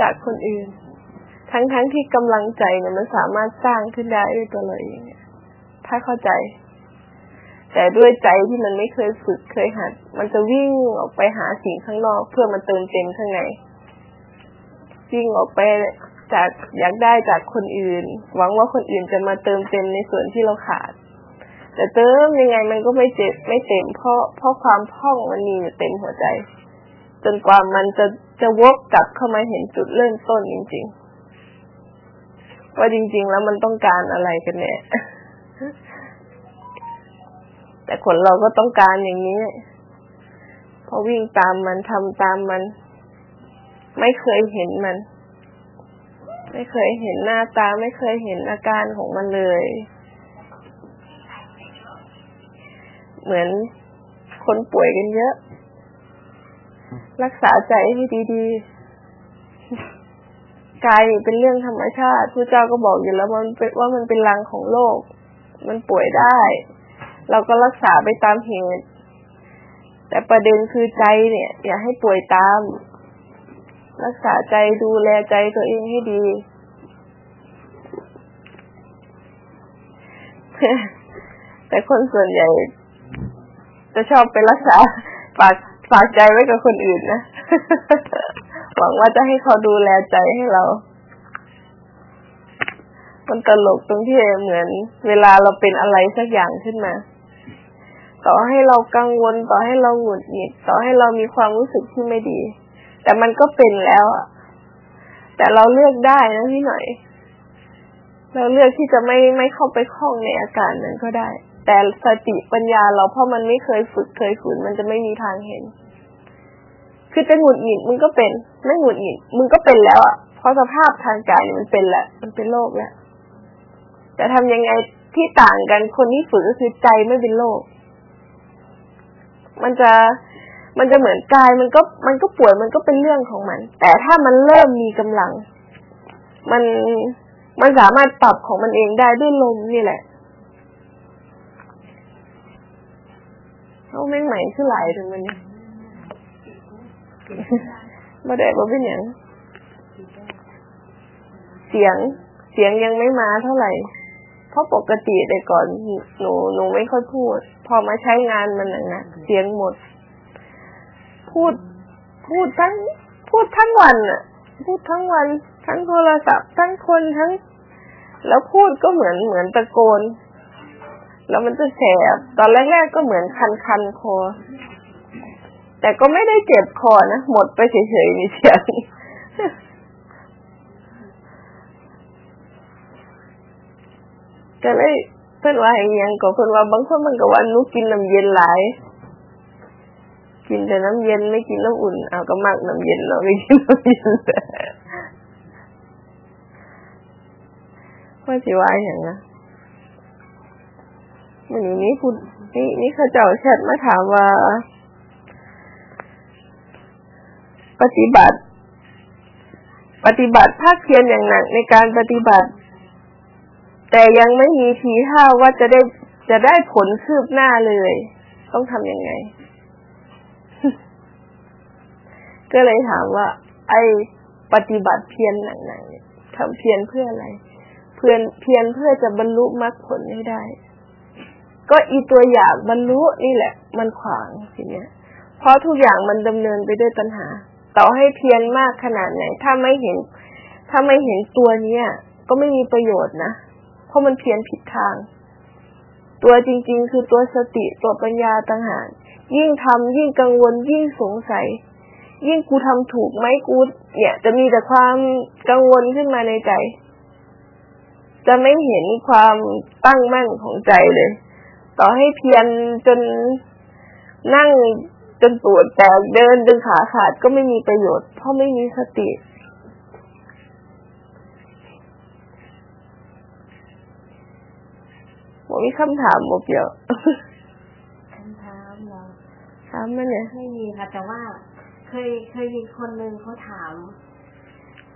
จากคนอื่น ทั้งทั้งที่กำลังใจเนี่ยมันสามารถสร้างขึ้นได้ด้วยตัวเราเองถ้าเข้าใจ แต่ด้วยใจที่มันไม่เคยฝึกเคยหัด มันจะวิ่งออกไปหาสิ่งข้างนอก เพื่อมาเติมเต็มข้างในวิ่งออกไปจากอยากได้จากคนอื่น หวังว่าคนอื่นจะมาเติมเต็มในส่วนที่เราขาด แต่เติมยังไงมันก็ไม่เจ็บไม่เต็มเพราะเพราะความพ่องมันมีอยู่เต็มหัวใจ จนกว่ามันจะจะวกกลับเข้ามาเห็นจุดเริ่มต้นจริง ๆ ว่าจริง ๆ แล้วมันต้องการอะไรกันเนี่ยแต่คนเราก็ต้องการอย่างนี้พอวิ่งตามมันทำตามมัน ไม่เคยเห็นมัน ไม่เคยเห็นหน้าตาไม่เคยเห็นอาการของมันเลย เหมือนคนป่วยกันเยอะ รักษาใจให้ดีๆกายเป็นเรื่องธรรมชาติพระเจ้าก็บอกอยู่แล้วมันเป็นว่ามันเป็นรังของโลก มันป่วยได้ เราก็รักษาไปตามเหตุ แต่ประเด็นคือใจเนี่ย อย่าให้ป่วยตาม รักษาใจดูแลใจตัวเองให้ดีแต่คนส่วนใหญ่ จะชอบไปรักษาฝากฝากใจไว้กับคนอื่นนะ หวังว่าจะให้เขาดูแลใจให้เรา มันตลกตรงที่เหมือน เวลาเราเป็นอะไรสักอย่างขึ้นมา ต่อให้เรากังวลต่อให้เราหงุดหงิดต่อให้เรามีความรู้สึกที่ไม่ดี แต่มันก็เป็นแล้วอะแต่เราเลือกได้นะพี่หน่อย เราเลือกที่จะไม่ไม่เข้าไปคล้องในอาการนั้นก็ได้ แต่สติปัญญาเราเพราะมันไม่เคยฝึกเคยฝืนมันจะไม่มีทางเห็น คือจะหงุดหงิดมึงก็เป็น ไม่หงุดหงิดมึงก็เป็นแล้วอะ เพราะสภาพทางกายมันเป็นแหละ มันเป็นโรคแล้วแต่ทำยังไงที่ต่างกันคนที่ฝึกก็คือใจไม่เป็นโรคมันจะมันจะเหมือนกายมันก็มันก็ป่วยมันก็เป็นเรื่องของมัน แต่ถ้ามันเริ่มมีกำลัง มันมันสามารถปรับของมันเองได้ด้วยลมนี่แหละ เขาแม่งใหม่ขึ้นหลายถึงมันนี่มาได้บ่เป็นอย่างเสียงเสียงยังไม่มาเท่าไหร่ เพราะปกติแต่ก่อนหนูหนูไม่ค่อยพูด พอมาใช้งานมันนะเสียงหมด พูดพูดทั้ง พูดทั้งวันอะพูดทั้งวัน ทั้งโทรศัพท์ ทั้งคนทั้ง แล้วพูดก็เหมือนเหมือนตะโกน แล้วมันจะแสบ ตอนแรกๆก็เหมือนคันคันคอ แต่ก็ไม่ได้เจ็บคอนะ หมดไปเฉยๆมีเสียงก็เลยเพื่อนว่าอย่างยังก็เพื่อนว่าบางคนมันก็ว่านุกินน้ำเย็นหลาย กินแต่น้ำเย็นไม่กินน้ำอุ่นเอาก็มากน้ำเย็นเราไม่กินน้ำเย็นว่าสิว่าอย่างนะ มันนี้นี่พูดนี่นี่เขาเจ้าแชทมาถามว่า ปฏิบัติ ปฏิบัติภาคเพียรอย่างหนักในการปฏิบัติ แต่ยังไม่มีทีท่าว่าจะได้จะได้ผลคืบหน้าเลย ต้องทำยังไง ก็เลยถามว่า ไอปฏิบัติเพียรหนักๆทำเพียรเพื่ออะไร เพื่อนเพียรเพื่อจะบรรลุมรรคผลให้ได้ ก็อีตัวอย่างบรรลุนี่แหละ มันขวางทีเนี้ย เพราะทุกอย่างมันดำเนินไปด้วยตัณหา ต่อให้เพียรมากขนาดไหน ถ้าไม่เห็น ถ้าไม่เห็นตัวเนี้ย ก็ไม่มีประโยชน์นะ เพราะมันเพียรผิดทาง ตัวจริง ๆ คือตัวสติตัวปัญญาต่างหากยิ่งทำยิ่งกังวลยิ่งสงสัย ยิ่งกูทำถูกไหมกูเนี่ย จะมีแต่ความกังวลขึ้นมาในใจ จะไม่เห็นความตั้งมั่นของใจเลย ต่อให้เพียรจนนั่งจนปวดแตกเดินจนขาขาดก็ไม่มีประโยชน์ เพราะไม่มีสติ ผมมีคำถามหมดเดียวคำถามเหรอถามมันเนี่ยไม่มีค่ะ แต่ว่าเคยเคยมีคนหนึ่งเขาถาม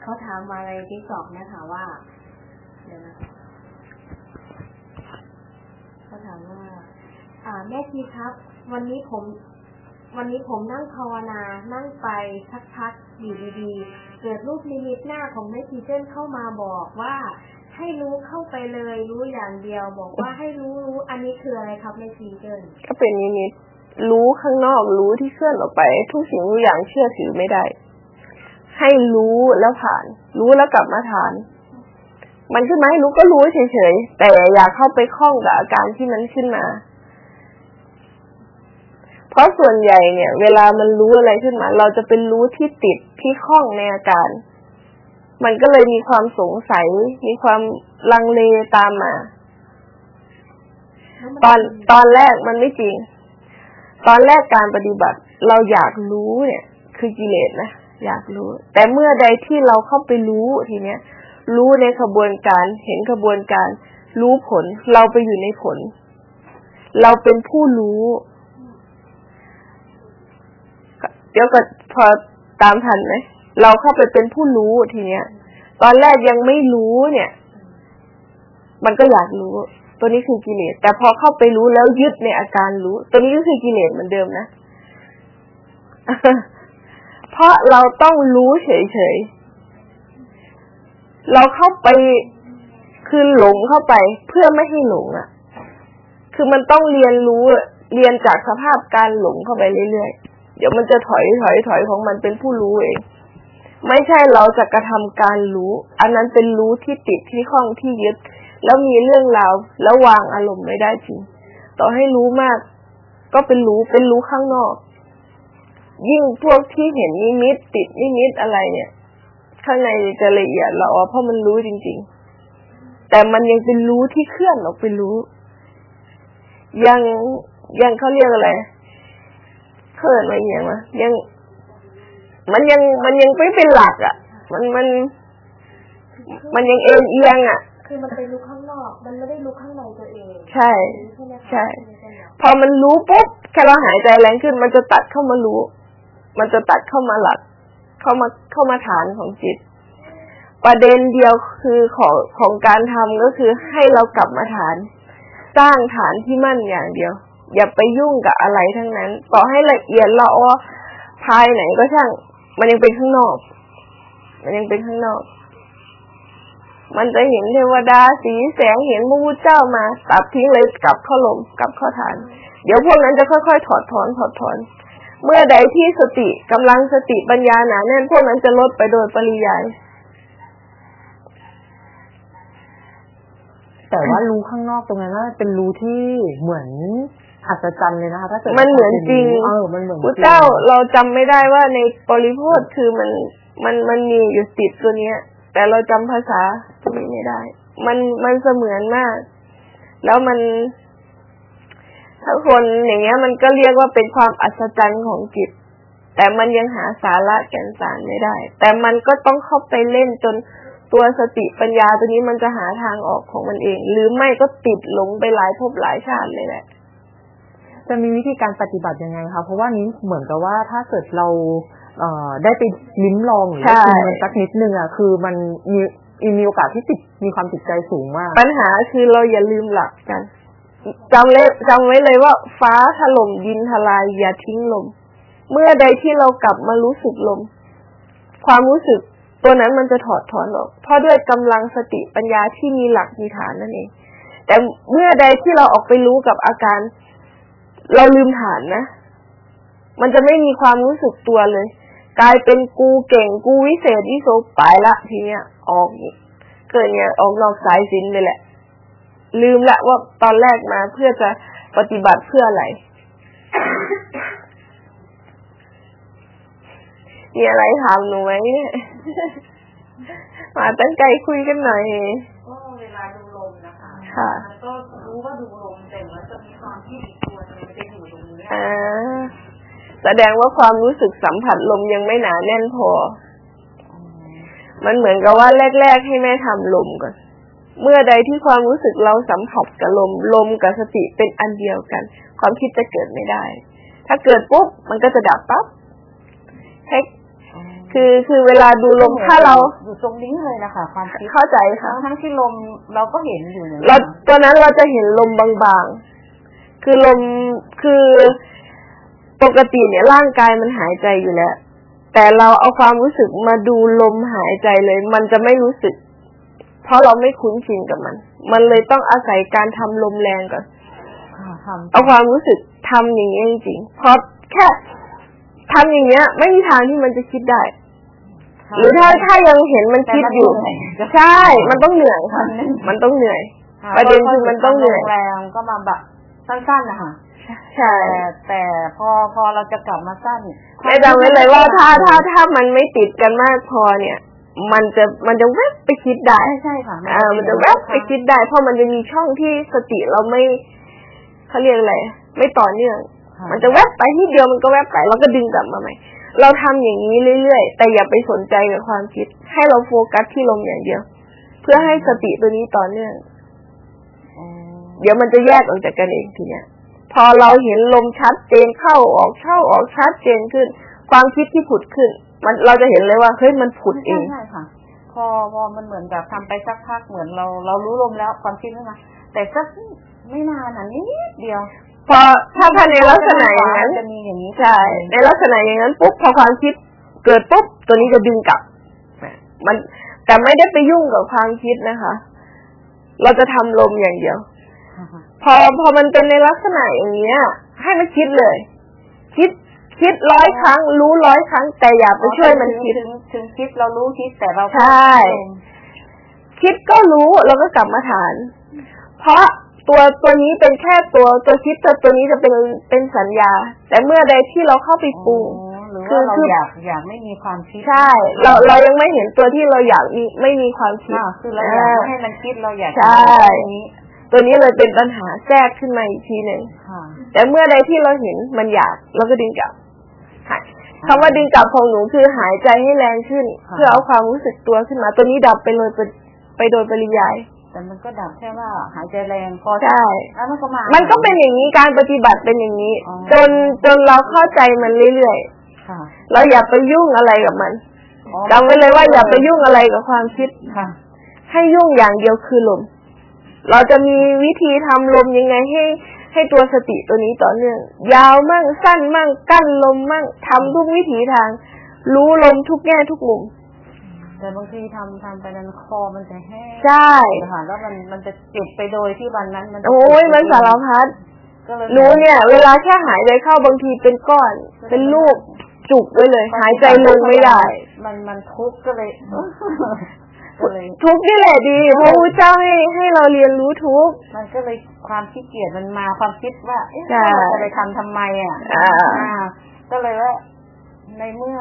เขาถามมาในทิกตอกนะคะว่าเดี๋ยวนะ เขาถามว่า อ่า แม่ทีครับ วันนี้ผม วันนี้ผมนั่งภาวนา นั่งไปสักพักอยู่ดีๆ เกิดรูปนิมิตหน้าของแม่ชีเส้นเข้ามาบอกว่า ให้รู้เข้าไปเลย รู้อย่างเดียว บอกว่าให้รู้รู้อันนี้คืออะไรครับแม่ชีเส้นก็เป็นนิมิตรู้ข้างนอกรู้ที่เคลื่อนออกไป ทุกสิ่งทุกอย่างเชื่อถือไม่ได้ ให้รู้แล้วผ่าน รู้แล้วกลับมาฐาน มันขึ้นมาให้รู้ก็รู้เฉยๆ แต่อย่าเข้าไปคล้องกับอาการที่มันขึ้นมา เพราะส่วนใหญ่เนี่ย เวลามันรู้อะไรขึ้นมา เราจะเป็นรู้ที่ติดที่คล้องในอาการ มันก็เลยมีความสงสัย มีความลังเลตามมา ตอนตอนแรกมันไม่จริง ตอนแรกการปฏิบัติ เราอยากรู้เนี่ย คือกิเลสนะอยากรู้ แต่เมื่อใดที่เราเข้าไปรู้ทีเนี้ย รู้ในขบวนการ เห็นขบวนการ รู้ผล เราไปอยู่ในผล เราเป็นผู้รู้ เดี๋ยวก็พอตามทันไหมเราเข้าไปเป็นผู้รู้ทีเนี้ย ตอนแรกยังไม่รู้เนี่ย มันก็อยากรู้ ตัวนี้คือกิเลส แต่พอเข้าไปรู้แล้วยึดในอาการรู้ ตัวนี้ก็คือกิเลสเหมือนเดิมนะ เพราะเราต้องรู้เฉยๆ เราเข้าไปคือหลงเข้าไปเพื่อไม่ให้หลงอะ คือมันต้องเรียนรู้เรียนจากสภาพการหลงเข้าไปเรื่อยๆ เดี๋ยวมันจะถอยถอยถอยของมันเป็นผู้รู้เอง ไม่ใช่เราจะกระทำการรู้ อันนั้นเป็นรู้ที่ติดที่ข้องที่ยึด แล้วมีเรื่องราวแล้ววางอารมณ์ไม่ได้จริง ต่อให้รู้มาก ก็เป็นรู้เป็นรู้ข้างนอก ยิ่งพวกที่เห็นนิมิตติดนิมิตอะไรเนี่ย ข้างในจะละเอียดเราเพราะมันรู้จริง ๆ แต่มันยังเป็นรู้ที่เคลื่อนออกไปรู้ ยังยังเขาเรียกอะไรเคลื่อนอะไรอย่างวะยัง มันยังมันยังไม่เป็นหลักอะ มันมัน มันยังเอ็นเอียงอะ คือมันเป็นรู้ข้างนอก มันไม่ได้รู้ข้างในตัวเอง ใช่ใช่ไหมคะใช่ พอมันรู้ปุ๊บแค่เราหายใจแรงขึ้น มันจะตัดเข้ามารู้ มันจะตัดเข้ามาหลัก เข้ามาเข้ามาฐานของจิต ประเด็นเดียวคือของของการทำก็คือให้เรากลับมาฐาน สร้างฐานที่มั่นอย่างเดียว อย่าไปยุ่งกับอะไรทั้งนั้น ต่อให้ละเอียดละออภายไหนก็ช่าง มันยังเป็นข้างนอก มันยังเป็นข้างนอก มันจะเห็นเทวดาสีแสงเห็นพระพุทธเจ้ามาตัดทิ้งเลยกลับเข้าลมกลับเข้าฐาน เดี๋ยวพวกนั้นจะค่อยๆถอดถอนถอดถอน เมื่อใดที่สติกำลังสติปัญญาหนาแน่นพวกนั้นจะลดไปโดยปริยาย แต่ว่ารู้ข้างนอกตรงนั้นน่าเป็นรู้ที่เหมือนอัศจรรย์เลยนะคะถ้าเกิดมันเหมือนจริงเออมันเหมือนพุทธเจ้าเราจำไม่ได้ว่าในปริโพธคือมันมันมันมีอยู่ติดตัวเนี้ย แต่เราจำภาษาตัวนี้ไม่ได้ มันมันเสมือนมาก แล้วมัน ถ้าคนอย่างเงี้ยมันก็เรียกว่าเป็นความอัศจรรย์ของจิต แต่มันยังหาสาระแก่นสารไม่ได้ แต่มันก็ต้องเข้าไปเล่นจนตัวสติปัญญาตัวนี้มันจะหาทางออกของมันเอง หรือไม่ก็ติดหลงไปหลายภพหลายชาติเลยแหละจะมีวิธีการปฏิบัติยังไงคะเพราะว่านี้เหมือนกับว่าถ้าเกิดเราเอ่อได้ไปลิ้มลองหรือใช่ว่ากินมันสักนิดนึงอะคือมันมีมีโอกาสที่ติดมีความติดใจสูงมาก ปัญหาคือเราอย่าลืมหลักกัน จำเลยจำไว้เลยว่า ฟ้าถล่มดินทลายอย่าทิ้งลม เมื่อใดที่เรากลับมารู้สึกลม ความรู้สึกตัวนั้นมันจะถอดถอนออก เพราะด้วยกำลังสติปัญญาที่มีหลักมีฐานนั่นเอง แต่เมื่อใดที่เราออกไปรู้กับอาการ เราลืมฐานนะ มันจะไม่มีความรู้สึกตัวเลย กลายเป็นกูเก่งกูวิเศษวิโสไปละทีเนี้ยออกเกิดเนี่ยออกนอกสายสินเลยแหละ ลืมละว่าตอนแรกมาเพื่อจะปฏิบัติเพื่ออะไร มีอะไรถามหนูไหมเนี่ยมาตั้งใจคุยกันหน่อยก็เวลาดูลมนะคะค่ะมันก็รู้ว่าดูลมแต่มันจะมีความที่อีกตัวหนึงมันจะอยู่ตรงนี้อ่าแสดงว่าความรู้สึกสัมผัสลมยังไม่หนาแน่นพอ มันเหมือนกับว่าแรกๆให้แม่ทำลมก่อน เมื่อใดที่ความรู้สึกเราสัมผัสกับลมลมกับสติเป็นอันเดียวกัน ความคิดจะเกิดไม่ได้ ถ้าเกิดปุ๊บมันก็จะดับปั๊บให้คือคือเวลาดูลมถ้าเราอยู่ตรงนี้เลยนะคะความคิดเข้าใจค่ะทั้งที่ลมเราก็เห็นอยู่เนี่ยเราตอนนั้นเราจะเห็นลมบางๆ คือลมคือปกติเนี่ยร่างกายมันหายใจอยู่แล้ว แต่เราเอาความรู้สึกมาดูลมหายใจเลย มันจะไม่รู้สึก เพราะเราไม่คุ้นชินกับมัน มันเลยต้องอาศัยการทำลมแรงก่อนค่ะทำเอาความรู้สึกทำอย่างนี้ยจริงๆเพราะแค่ทำอย่างเงี้ย ไม่มีทางที่มันจะคิดได้ หรือถ้าถ้ายังเห็นมันคิดอยู่ ใช่ มันต้องเหนื่อยค่ะมันต้องเหนื่อยค่ะประเด็นคือมันต้องเหนื่อยแรงๆก็มาแบบสั้นๆนะคะใช่แต่แต่พอพอเราจะกลับมาสั้นให้จำไว้เลยว่าถ้าถ้าถ้ามันไม่ติดกันมากพอเนี่ย มันจะมันจะแวบไปคิดได้ใช่ใช่ค่ะอ่ามันจะแวบไปคิดได้ เพราะมันจะมีช่องที่สติเราไม่เขาเรียกอะไรไม่ต่อเนื่องค่ะมันจะแวบไปที่เดียวมันก็แวบไปแล้วก็ดึงกลับมาใหม่เราทำอย่างนี้เรื่อยๆ แต่อย่าไปสนใจกับความคิด ให้เราโฟกัสที่ลมอย่างเดียว เพื่อให้สติตัวนี้ต่อเนื่องอืมเดี๋ยวมันจะแยกออกจากกันเองทีเนี้ย พอเราเห็นลมชัดเจนเข้าออกเข้าออกชัดเจนขึ้น ความคิดที่ผุดขึ้น มันเราจะเห็นเลยว่าเฮ้ยมันผุดเอใช่งใช่ค่ะ พอพอมันเหมือนกับทำไปสักพักเหมือนเราเรารู้ลมแล้วความคิดไม่มาแต่สักไม่นานอะนิดเดียว พอถ้าภายในลักษณะอย่างนั้นจะมีอย่างนี้ใช่ในลักษณะอย่างนั้นปุ๊บพอความคิดเกิดปุ๊บตัวนี้จะดึงกลับมันแต่ไม่ได้ไปยุ่งกับความคิดนะคะ เราจะทำลมอย่างเดียวค่ะพอพอมันเป็นในลักษณะอย่างเนี้ย ให้มันคิดเลย คิด คิดร้อยครั้ง รู้ร้อยครั้ง แต่อย่าไปช่วยมันคิดถึงถึงคิดเรารู้คิดแต่เราใช่คิดก็รู้แล้วก็กลับมาฐาน เพราะตัวตัวนี้เป็นแค่ตัวตัวคิดตัวตัวนี้จะเป็นเป็นสัญญา แต่เมื่อใดที่เราเข้าไปปรุงอ๋อหรือคือว่าเราคืออยากอยากไม่มีความคิดใช่ เราเรายังไม่เห็นตัวที่เราอยากมีไม่มีความคิดอ่าคือเราอยากไม่ให้มันคิดเราอยากใช่อย่างนี้ตัวนี้เลยเป็นปัญหาแทรกขึ้นมาอีกทีหนึ่งค่ะแต่เมื่อใดที่เราเห็นมันอยากเราก็ดึงกลับ หายคำว่าดึงกลับของหนูคือหายใจให้แรงขึ้น ค่ะ เพื่อเอาความรู้สึกตัวขึ้นมา ตัวนี้ดับไปเลยไปไปโดยปริยาย แต่มันก็ดับแค่ว่าหายใจแรงพอใช่ แล้วมันก็มามันก็เป็นอย่างนี้การปฏิบัติเป็นอย่างนี้ อ๋อ จนจนเราเข้าใจมันเรื่อยค่ะๆ เราอย่าไปยุ่งอะไรกับมันอ๋อจำไว้เลยว่าอย่าไปยุ่งอะไรกับความคิด ค่ะ ให้ยุ่งอย่างเดียวคือลม เราจะมีวิธีทำลมยังไงให้ ให้ตัวสติตัวนี้ต่อเนื่อง ยาวมั่งสั้นมั่งกั้นลมมั่งทำทุกวิถีทาง รู้ลมทุกแง่ทุกมุมแต่บางทีทำทำไปนั้นคอมันจะแห้งใช่ค่ะแล้วมันมันจะเจ็บไปโดยที่วันนั้นมันจะโอ้ยมันสารพัดก็เลยหนูเนี่ย เวลาแค่หายใจเข้าบางทีเป็นก้อน เป็นลูกจุกไว้เลย หายใจลงไม่ได้ มันมันทุกข์ก็เลยก็เลยทุกข์นี่แหละดีพระพุทธเจ้าให้ให้เราเรียนรู้ทุกข์มันก็เลย ความขี้เกียจมันมาความคิดว่าเอ๊ะใช่เราจะไปทำทำไมอะอ่าอ่า ก็เลยว่าในเมื่อ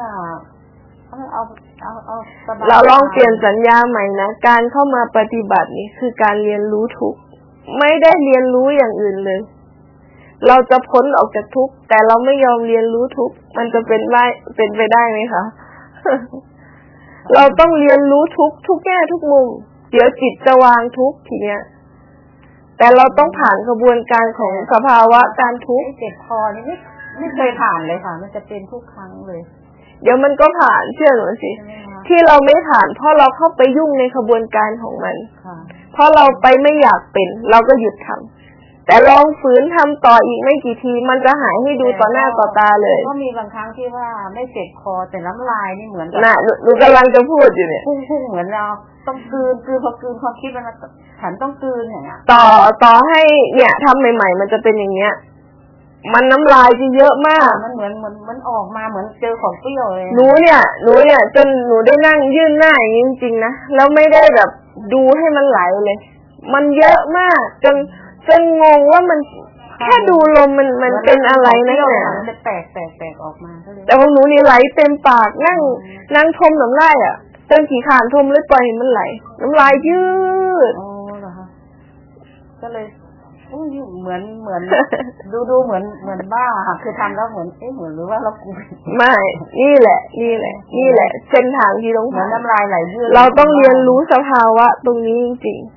เอาเอาเอาเอาสบายเราลองเปลี่ยนสัญญาใหม่นะการเข้ามาปฏิบัตินี้คือการเรียนรู้ทุกข์ไม่ได้เรียนรู้อย่างอื่นเลย เราจะพ้นออกจากทุกข์แต่เราไม่ยอมเรียนรู้ทุกข์มันจะเป็นไปเป็นไปได้ไหมคะเราต้องเรียนรู้ทุกข์ทุกแง่ทุกมุม เดี๋ยวจิตจะวางทุกข์ทีเนี้ย แต่เราต้องผ่านกระบวนการของสภาวะการทุกข์ไอ้เจ็บคอนี่ไม่ไม่เคยผ่านเลยค่ะ มันจะเป็นทุกครั้งเลย เดี๋ยวมันก็ผ่านเชื่อหนูสิใช่ไหมคะที่เราไม่ผ่านเพราะเราเข้าไปยุ่งในขบวนการของมันค่ะเพราะเราไปไม่อยากเป็น เราก็หยุดทำ แต่ลองฝืนทำต่ออีกไม่กี่ทีมันจะหายให้ดูต่อหน้าต่อตาเลยก็มีบางครั้งที่ว่าไม่เจ็บคอแต่น้ำลายนี่เหมือนกับน่ะหนูหนูกำลังจะพูดอยู่เนี่ยพุ่งพุ่งเหมือนเราต้องกลืนกลืนพอกลืนความคิดมันมาฉันต้องกลืนอย่างเงี้ยต่อต่อให้เนี่ยทำใหม่ ๆ มันจะเป็นอย่างเงี้ยมันน้ำลายจะเยอะมาก มันเหมือนเหมือนมันออกมาเหมือนเจอของเปรี้ยวเลยหนูเนี่ยหนูเนี่ยจนหนูได้นั่งยื่นหน้าอย่างนี้จริงๆนะแล้วไม่ได้แบบดูให้มันไหลเลย มันเยอะมากจน จนงงว่ามันแค่ดูลมมันมันเป็นอะไรนะเปรี้ยวเนี่ยมันจะแตกแตกแตกออกมาก็เลยแต่ของหนูนี่ไหลเต็มปากนั่งนั่งทมน้ำลายอะจนขี่ขานทมเลยปล่อยให้มันไหลน้ำลายยืดอ๋อเหรอคะก็เลยอุ้ยเหมือนเหมือน ดูดูเหมือนเหมือนบ้าค่ะคือทำแล้วเหมือนเอ๊ะเหมือนหรือว่าเรากูไม่ นี่แหละ นี่แหละ นี่แหละเส้นทางที่ต้องเหมือนผ่านน้ำลายไหลยืดเราต้องเรียนรู้สภาวะตรงนี้จริงๆ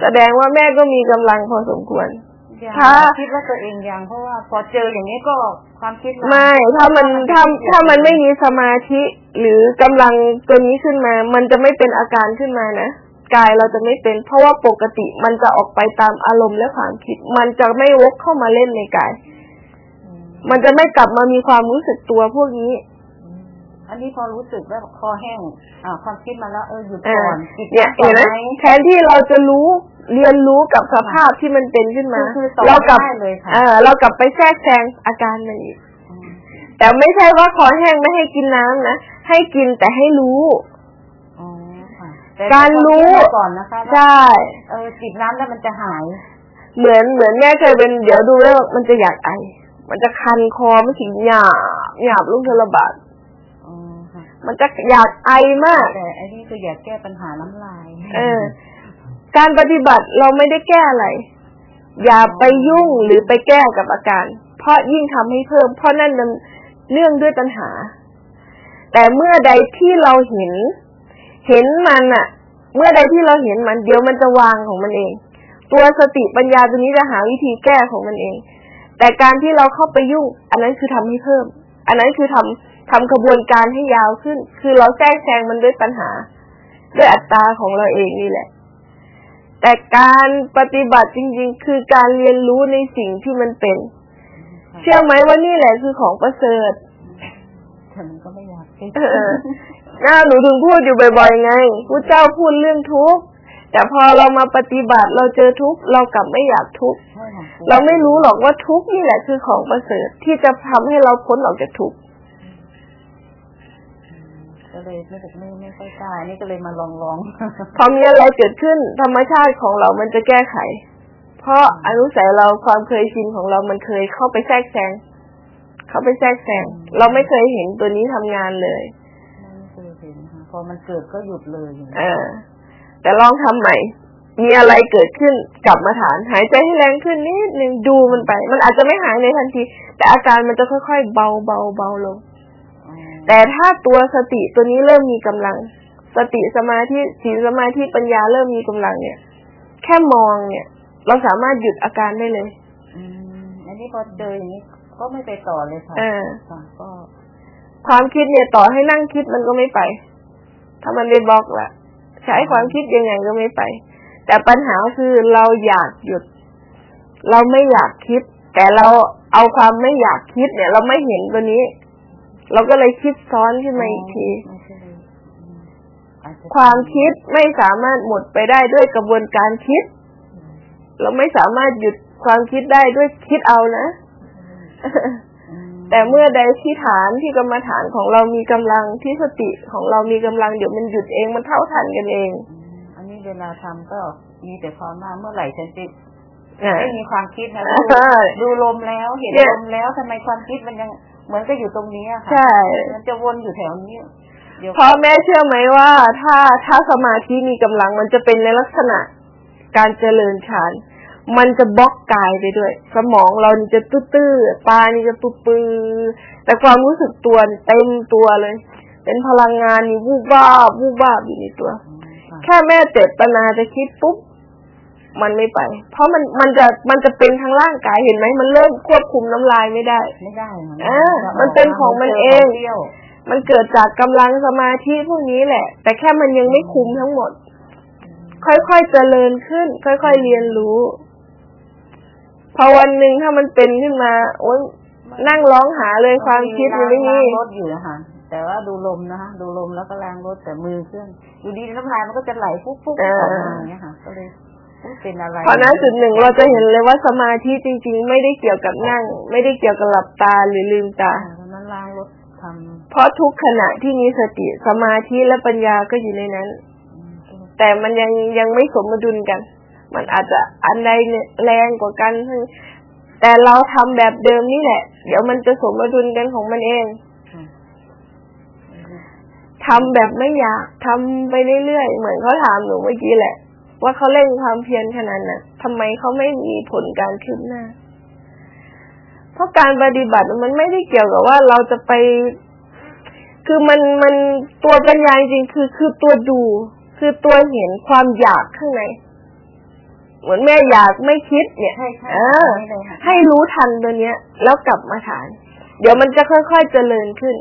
แสดงว่าแม่ก็มีกำลังพอสมควรยังถ้าคิดว่าตัวเองยังเพราะว่าพอเจออย่างนี้ก็ความคิดเราไม่ถ้ามันถ้าถ้ามันไม่มีสมาธิหรือกำลังตัวนี้ขึ้นมา มันจะไม่เป็นอาการขึ้นมานะกายเราจะไม่เป็น เพราะว่าปกติมันจะออกไปตามอารมณ์และความคิด มันจะไม่วกเข้ามาเล่นในกายอืมมันจะไม่กลับมามีความรู้สึกตัวพวกนี้ อันนี้พอรู้สึกว่าคอแห้งอ่าความคิดมาแล้วเออหยุดเอก่ออนจิตเนี่ยก่อเห็นนไหมไหมแทนที่เราจะรู้เรียนรู้กับสภาพที่มันเป็นขึ้นมาคือคือต่อเรากลับได้เลยค่ะเออเรากลับไปแทรกแซงอาการมันอีกอืมแต่ไม่ใช่ว่าคอแห้งไม่ให้กินน้ำนะให้กินแต่ให้รู้อ๋อค่ะแต่การรู้ต้องคิดไว้ก่อนนะคะว่าใช่เออจิบน้ำแล้วมันจะหาย เหมือนเหมือนแม่เคยเป็นเดี๋ยวดูแล้วมันจะอยากไอ มันจะคันคอมันถึงหยาบหยาบลูกเทระบาดอ๋อค่ะ มันจะอยากไอมากแต่อันนี้คืออยากแก้ปัญหาน้ำลาย เออ การปฏิบัติเราไม่ได้แก้อะไร อย่าไปยุ่งหรือไปแก้กับอาการ เพราะยิ่งทำให้เพิ่ม เพราะนั่นมันเนื่องด้วยปัญหา แต่เมื่อใดที่เราเห็น เห็นมันอะเมื่อใดที่เราเห็นมัน เดี๋ยวมันจะวางของมันเอง ตัวสติปัญญาตัวนี้จะหาวิธีแก้ของมันเอง แต่การที่เราเข้าไปยุ่ง อันนั้นคือทำให้เพิ่ม อันนั้นคือทำ ทำกระบวนการให้ยาวขึ้น คือเราแทรกแซงมันด้วยปัญหา ด้วยอัตราของเราเองนี่แหละ แต่การปฏิบัติจริง ๆ คือการเรียนรู้ในสิ่งที่มันเป็น เชื่อไหมว่านี่แหละคือของประเสริฐแต่มันก็ไม่อยากแก้เออน่าหนูถึงพูดอยู่บ่อยๆไงพระเจ้าพูดเรื่องทุกข์แต่พอเรามาปฏิบัติเราเจอทุกข์เรากลับไม่อยากทุกข์ใช่ค่ะเราไม่รู้หรอกว่าทุกข์นี่แหละคือของประเสริฐที่จะทำให้เราพ้นออกจากทุกข์ ก็เลยไม่ไม่ไม่ค่อยกล้าอันนี่ก็เลยมาลองลองพอมีอะไรเกิดขึ้น ธรรมชาติของเรามันจะแก้ไข เพราะอนุสัยเราความเคยชินของเรามันเคยเข้าไปแทรกแซงเข้าไปแทรกแซงเราไม่เคยเห็นตัวนี้ทำงานเลยไม่เคยเห็นค่ะพอมันเกิดก็หยุดเลยเออแต่ลองทำใหม่มีอะไรเกิดขึ้นกลับมาฐาน หายใจให้แรงขึ้นนิดนึงดูมันไป มันอาจจะไม่หายในทันที แต่อาการมันจะค่อยๆเบาเบาเบาลงอ๋อ แต่ถ้าตัวสติตัวนี้เริ่มมีกำลัง สติสมาธิศีลสมาธิปัญญาเริ่มมีกำลังเนี่ย แค่มองเนี่ย เราสามารถหยุดอาการได้เลย อืมอันนี้พอเจออย่างนี้ก็ไม่ไปต่อเลยค่ะเออค่ะก็ความคิดเนี่ยต่อให้นั่งคิดมันก็ไม่ไป ถ้ามันได้บล็อกละใช้ความคิดยังไงก็ไม่ไป แต่ปัญหาคือเราอยากหยุด เราไม่อยากคิด แต่เราเอาความไม่อยากคิดเนี่ย เราไม่เห็นตัวนี้ เราก็เลยคิดซ้อนขึ้นมาอีกทีไม่ใช่เลยอืมอาจจะความคิดไม่สามารถหมดไปได้ด้วยกระบวนการคิด เราไม่สามารถหยุดความคิดได้ด้วยคิดเอานะอืมแต่เมื่อใดที่ฐานที่กรรมฐานของเรามีกำลังที่สติของเรามีกำลังเดี๋ยวมันหยุดเองมันเท่าทันกันเองอืมอันนี้เวลาทำก็มีแต่ความว่าเมื่อไหร่ฉันจะอะไม่มีความคิดนะใช่ดูดูลมแล้ว เห็นเนี่ยลมแล้วทำไมความคิดมันยัง เหมือนก็อยู่ตรงนี้อะค่ะใช่มันจะวนอยู่แถวนี้เดี๋ยวเพราะแม่เชื่อไหมว่าถ้าถ้าสมาธิมีกำลังมันจะเป็นในลักษณะการเจริญฌานมันจะบล็อกกายไปด้วย สมองเรานี่จะตื้อๆตานี่จะปื้อๆแต่ความรู้สึกตัวนี่เต็มตัวเลย เป็นพลังงานนี่วูบวาบวูบวาบอยู่ในตัวอืมค่ะแค่แม่เจตนาจะคิดปุ๊บ มันไม่ไป เพราะมันมันจะมันจะเป็นทางร่างกายเห็นไหมมันเริ่มควบคุมน้ำลายไม่ได้ ไม่ได้เหมือนอ่ามันเป็นของมันเองเปรี้ยวมันเกิดจากกำลังสมาธิพวกนี้แหละ แต่แค่มันยังไม่คุมทั้งหมด ค่อยๆเจริญขึ้น ค่อยๆเรียนรู้ พอวันหนึ่งถ้ามันเป็นขึ้นมา โอ๊ยนั่งร้องหาเลยความคิดมันไม่มีล้างรถอยู่นะคะแต่ว่าดูลมนะคะดูลมแล้วก็ล้างรถแต่มือเครื่องอยู่ดีน้ำลายมันก็จะไหลปุ๊บปุ๊บออกมาอย่างเงี้ยค่ะก็เลย เอ๊ะเป็นอะไรเพราะนั้นจุดหนึ่งเราจะเห็นเลยว่าสมาธิจริง ๆ ไม่ได้เกี่ยวกับนั่ง ไม่ได้เกี่ยวกับหลับตาหรือลืมตาอ่าวันนั้นล้างรถทำเพราะทุกขณะที่มีสติสมาธิและปัญญาก็อยู่ในนั้นอืมก็แต่มันยังยังไม่สมดุลกัน มันอาจจะอันใดเนี่ยแรงกว่ากัน แต่เราทำแบบเดิมนี่แหละ เดี๋ยวมันจะสมดุลกันของมันเองค่ะทำแบบไม่อยากทำไปเรื่อยๆ เหมือนเขาถามหนูเมื่อกี้แหละ ว่าเขาเร่งความเพียรขนาดนั้นทำไมเขาไม่มีผลการคืบหน้า เพราะการปฏิบัติมันไม่ได้เกี่ยวกับว่าเราจะไป คือมันมันตัวปัญญาจริงๆคือคือตัวดู คือตัวเห็นความอยากข้างในเหมือนแม่อยากไม่คิดเนี่ยใช่ใช่เออไม่เลยค่ะให้รู้ทันตัวเนี้ย แล้วกลับมาฐาน เดี๋ยวมันจะค่อยๆเจริญขึ้น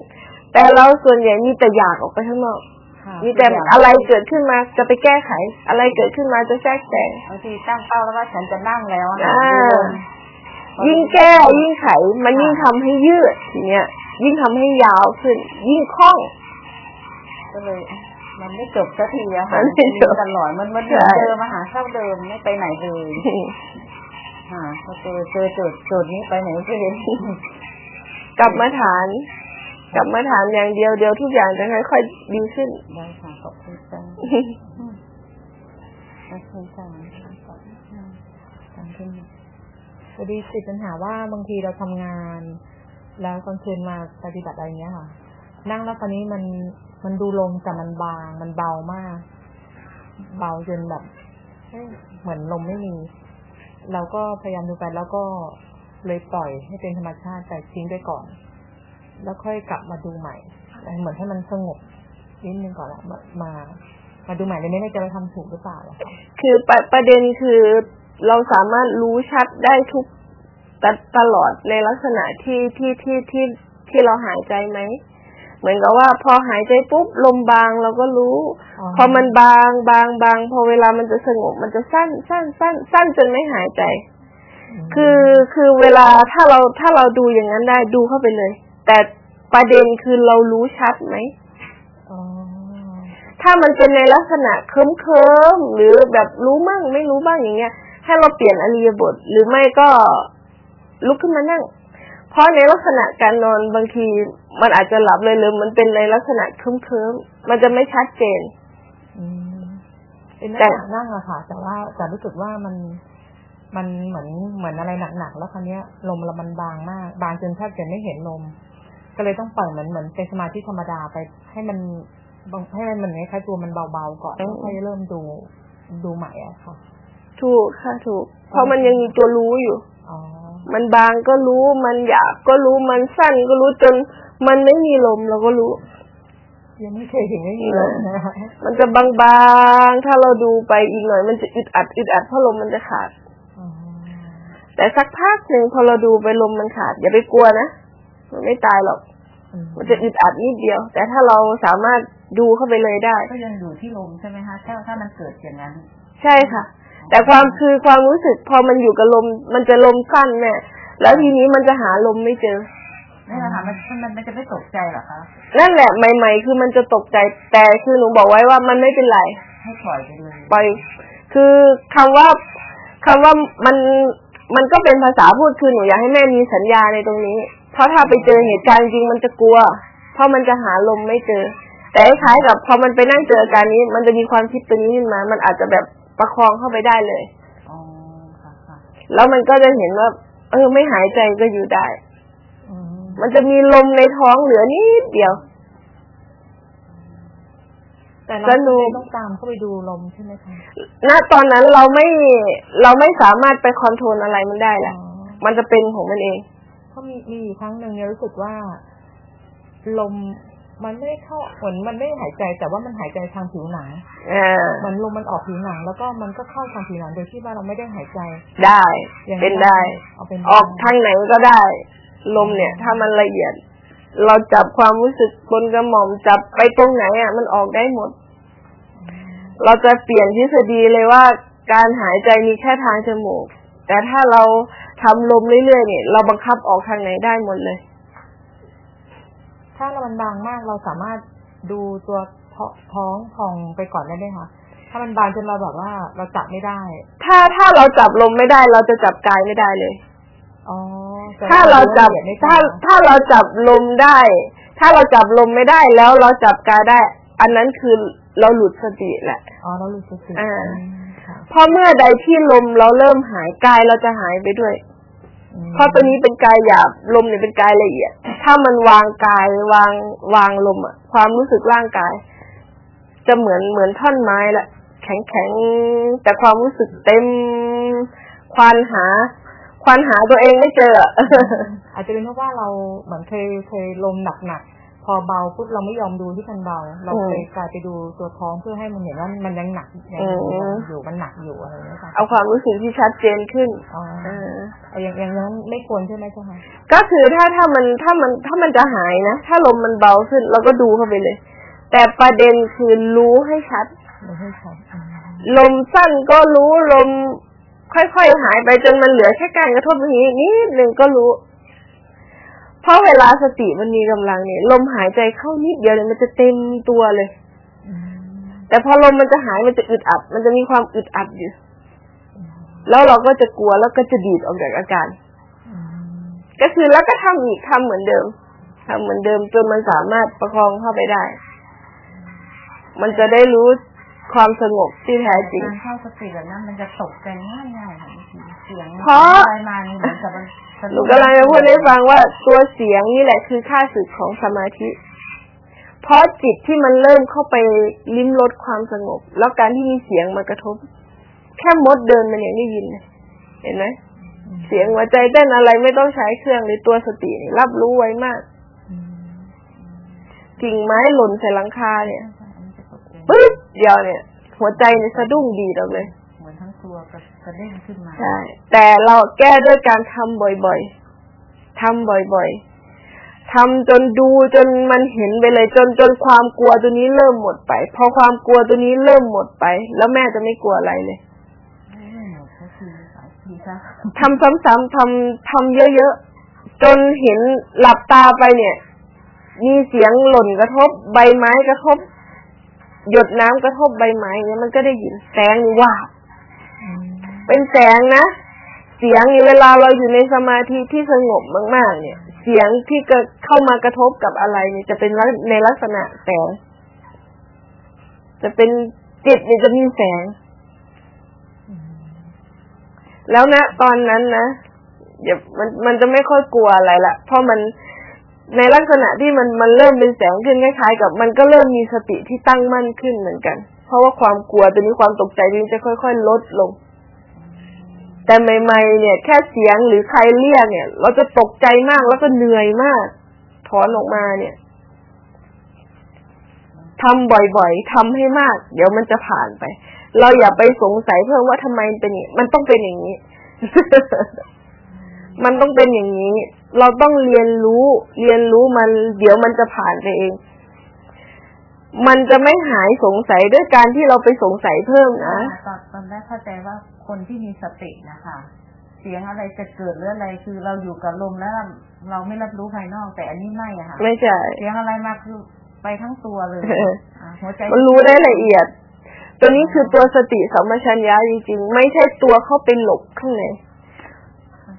แต่เราส่วนใหญ่มีแต่อยากออกไปข้างนอกค่ะ มีแต่อะไรเกิดขึ้นมาจะไปแก้ไข อะไรเกิดขึ้นมาจะแทรกแซงบางทีตั้งเป้าแล้วว่าฉันจะนั่งแล้วอะค่ะอ่าดูลมยิ่งแก้ยิ่งไข มันยิ่งทำให้ยืดทีเนี้ยยิ่งทำให้ยาวขึ้น ยิ่งคล่อง ก็เลย มันไม่จบสักทีอะมัค่ะนไม่จบตลอดมันมันเหมือนเดิมอะหาเท่าเดิมไม่ไปไหนเลยค่ะพอเจอเจอโจทย์โจทย์นี้ไปไหนก็เห็นกลับมาฐาน กลับมาฐานอย่างเดียวเดียวทุกอย่างจะค่อยๆดีขึ้นได้ค่ะขอบคุณจ้าขอบคุณจ้าขอบคุณจ้าขอบคุณพอดีติดปัญหาว่าบางทีเราทำงาน แล้วกลางคืนมาปฏิบัติอะไรเงี้ยค่ะ นั่งแล้วตอนนี้มันมันดูลมแต่มันบาง มันเบามาก เบาจนแบบเอ๊ะเหมือนลมไม่มี เราก็พยายามดูไปแล้วก็เลยปล่อยให้เป็นธรรมชาติแต่ทิ้งไปก่อน แล้วค่อยกลับมาดูใหม่เหมือนให้มันสงบนิดนึงก่อนละมามามาดูใหม่เลยไม่แน่ใจว่าทำถูกหรือเปล่าอะค่ะคือประประเด็นคือเราสามารถรู้ชัดได้ทุกตตลอดในลักษณะที่ที่ที่ที่ที่เราหายใจไหมเหมือนกับว่าพอหายใจปุ๊บลมบางเราก็รู้อ๋อพอมันบางบางบางพอเวลามันจะสงบมันจะสั้นสั้นสั้นสั้นจนไม่หายใจ คือคือเวลาถ้าเราถ้าเราดูอย่างนั้นได้ดูเข้าไปเลย แต่ประเด็นคือเรารู้ชัดไหมถ้ามันเป็นในลักษณะเคิมเคิมๆหรือแบบรู้มั่งไม่รู้บ้างอย่างเงี้ย ให้เราเปลี่ยนอริยบท หรือไม่ก็ลุกขึ้นมานั่ง เพราะในลักษณะการนอนบางทีมันอาจจะหลับเลยหรือมันเป็นในลักษณะเคิมเคิมๆมันจะไม่ชัดเจนเป็นแต่นั่งนั่งอะค่ะ แต่ว่าแต่รู้สึกว่ามันมันเหมือนเหมือนอะไรหนักๆแล้วคราวเนี้ย ลมเรามันบางมาก บางจนแทบจะไม่เห็นลม ก็เลยต้องปล่อยเหมือนเหมือนเป็นสมาธิธรรมดาไปให้มันบางให้มันเหมือนคล้ายๆตัวมันเบาๆก่อนอืมแล้วค่อยเริ่มดูดูใหม่อะค่ะ ถูกค่ะถูก เพราะมันยังมีตัวรู้อยู่อ๋อมันบางก็รู้มันหยาบก็รู้มันสั้นก็รู้จน มันไม่มีลมเราก็รู้ ยังไม่เคยเห็นไม่มีลมนะคะมันจะบางๆถ้าเราดูไปอีกหน่อย มันจะอึดอัดอึดอัดเพราะลมมันจะขาดอ๋อแต่สักพักหนึ่งพอเราดูไปลมมันขาด อย่าไปกลัวนะ มันไม่ตายหรอกอืมมันจะอึดอัดนิดเดียว แต่ถ้าเราสามารถดูเข้าไปเลยได้ ก็ยังอยู่ที่ลมใช่ไหมคะถ้าถ้ามันเกิดอย่างนั้น ใช่ค่ะ แต่ความคือความรู้สึกพอมันอยู่กับลม มันจะลมสั้นแม่แล้วทีนี้มันจะหาลมไม่เจอนี่แหละค่ะมันมันมันจะไม่ตกใจเหรอคะนั่นแหละใหม่ ๆ คือมันจะตกใจแต่คือหนูบอกไว้ว่ามันไม่เป็นไรให้ปล่อยไปเลยปล่อยคือคำว่าคำว่ามันมันก็เป็นภาษาพูดคือหนูอยากให้แม่มีสัญญาในตรงนี้ เพราะถ้าไปเจอเหตุการณ์จริงมันจะกลัว เพราะมันจะหาลมไม่เจอ แต่คล้ายๆกับพอมันไปนั่งเจออาการนี้ มันจะมีความคิดตัวนี้ขึ้นมา มันอาจจะแบบประคองเข้าไปได้เลยอ๋อค่ะค่ะแล้วมันก็จะเห็นว่า เออไม่หายใจก็อยู่ได้อืมมันจะมีลมในท้องเหลือนิดเดียว แต่เราสนุกต้องตามเข้าไปดูลมใช่ไหมคะณตอนนั้นเราไม่เราไม่สามารถไปคอนโทรลอะไรมันได้แหละอ๋อมันจะเป็นของมันเอง ก็มีมีอยู่ครั้งหนึ่งเนี่ยรู้สึกว่า ลมมันไม่ได้เข้าเหมือนมันไม่ได้หายใจ แต่ว่ามันหายใจทางผิวหนังอ่ามันลมมันออกผิวหนัง แล้วก็มันก็เข้าทางผิวหนังโดยที่ว่าเราไม่ได้หายใจ ได้อย่างเป็นได้เอาเป็นออกทางไหนก็ได้ ลมเนี่ย ถ้ามันละเอียด เราจับความรู้สึกบนกระหม่อมจับไปตรงไหนอะ มันออกได้หมด เราจะเปลี่ยนทฤษฎีเลยว่าการหายใจมีแค่ทางจมูก แต่ถ้าเรา ทำลมเรื่อยๆเนี่ย เราบังคับออกทางไหนได้หมดเลย ถ้าเรามันบางมากเราสามารถดูตัวท้อท้องพองไปก่อนได้ไหมคะถ้ามันบางจนเราแบบว่าเราจับไม่ได้ ถ้าถ้าเราจับลมไม่ได้เราจะจับกายไม่ได้เลยอ๋อแต่ถ้าเราจับละอียดไม่ถ้าพอถ้าเราจับลมได้ ถ้าเราจับลมไม่ได้แล้วเราจับกายได้ อันนั้นคือเราหลุดสติแหละอ๋อเรารู้สึกอ่าค่ะเพราะเมื่อใดที่ลมเราเริ่มหายกายเราจะหายไปด้วยอืม เพราะตัวนี้เป็นกายหยาบลมเนี่ยเป็นกายละเอียด ถ้ามันวางกายวางวางลมอะความรู้สึกร่างกาย จะเหมือนเหมือนท่อนไม้ละแข็งแข็งๆแต่ความรู้สึกเต็มควานหา ควานหาตัวเองไม่เจออะอาจจะเป็นเพราะว่าเราเหมือนเคยเคยลมหนักๆ พอเบาปุ๊บเราไม่ยอมดูที่มันเบา เราอืมเลยกลายไปดูตัวท้องเพื่อให้มันเห็นว่ามันยังหนักยังอืมอยู่มันหนักอยู่อะไรอย่างเงี้ยค่ะเอาความรู้สึกที่ชัดเจนขึ้นอ๋อเออเอาอย่างอย่างนั้นไม่ควรใช่ไหมเจ้าค่ะก็คือถ้าถ้ามันถ้ามันถ้ามันจะหายนะถ้าลมมันเบาขึ้นเราก็ดูเข้าไปเลย แต่ประเด็นคือรู้ให้ชัดไม่ให้ใช่อืมลมสั้นก็รู้ลมค่อยๆหายไปจนมันเหลือแค่การกระทบตรงนี้นิดหนึ่งก็รู้ เพราะเวลาสติมันมีกำลังเนี่ย ลมหายใจเข้านิดเดียวเนี่ยมันจะเต็มตัวเลยแต่พอลมมันจะหายมันจะอึดอัด มันจะมีความอึดอัดอยู่ แล้วเราก็จะกลัวแล้วก็จะดีดออกจากอาการก็คือแล้วก็ทำอีกทำเหมือนเดิมทำเหมือนเดิมจนมันสามารถประคองเข้าไปได้ มันจะได้รู้ความสงบที่แท้จริงการเข้าสติแบบนั้นมันจะตกใจง่ายง่ายๆค่ะเสียงเพราะอะไรมานี่เหมือนกับมัน หนูกำลังจะพูดให้ฟังว่าตัวเสียงนี่แหละคือค่าศึกของสมาธิ เพราะจิตที่มันเริ่มเข้าไปลิ้มรสความสงบ แล้วการที่มีเสียงมากระทบ แค่มดเดินมันยังได้ยินเลยเห็นไหมเสียงหัวใจเต้นอะไรไม่ต้องใช้เครื่องเลยตัวสตินี่รับรู้ไว้มากกิ่งไม้หล่นใส่หลังคาเนี่ยปึ๊บเดียวเนี่ย หัวใจเนี่ยสะดุ้งดีดออกเลย เหมือนทั้งตัวกระ กระเด้งขึ้นมาใช่แต่เราแก้ด้วยการทำบ่อยๆทำบ่อยๆทำจนดูจนมันเห็นไปเลยจนจนความกลัวตัวนี้เริ่มหมดไป พอความกลัวตัวนี้เริ่มหมดไป แล้วแม่จะไม่กลัวอะไรเลยไม่หมดก็คือสายทีซะทำซ้ำๆทำทำเยอะๆจนเห็นหลับตาไปเนี่ย มีเสียงหล่นกระทบ ใบไม้กระทบ หยดน้ำกระทบใบไม้เนี่ยมันก็ได้ยินแสงนี่ว่าบ เป็นแสงนะ เสียงนี่เวลาเราอยู่ในสมาธิที่สงบมาก ๆ เนี่ย เสียงที่เข้ามากระทบกับอะไรเนี่ยจะเป็นในลักษณะแสง จะเป็นจิตเนี่ยจะมีแสง แล้วนะตอนนั้นนะเดี๋ยวมันมันจะไม่ค่อยกลัวอะไรละเพราะมันในลักษณะที่มันมันเริ่มเป็นแสงขึ้นคล้ายๆกับ มันก็เริ่มมีสติที่ตั้งมั่นขึ้นเหมือนกัน เพราะว่าความกลัวตัวนี้ความตกใจนี้จะค่อย ๆ ลดลง แต่ใหม่ๆ เนี่ย แค่เสียงหรือใครเรียกเนี่ย เราจะตกใจมากแล้วก็เหนื่อยมาก ถอนออกมาเนี่ยทำบ่อยๆทำให้มาก เดี๋ยวมันจะผ่านไป เราอย่าไปสงสัยเพิ่มว่าทำไมเป็นอย่างนี้มันต้องเป็นอย่างนี้ มันต้องเป็นอย่างนี้ เราต้องเรียนรู้ เรียนรู้มัน เดี๋ยวมันจะผ่านไปเอง มันจะไม่หายสงสัยด้วยการที่เราไปสงสัยเพิ่มนะตอนตอนแรกเข้าใจว่าคนที่มีสตินะคะ เสียงอะไรจะเกิดหรืออะไรคือเราอยู่กับลมแล้วเราไม่รับรู้ภายนอกแต่อันนี้ไม่อะค่ะไม่ใช่เสียงอะไรมาคือไปทั้งตัวเลยเอออ่าหัวใจมันรู้ได้ละเอียด ตัวนี้คือตัวสติสัมปชัญญะจริงๆ ไม่ใช่ตัวเข้าไปหลบข้างใน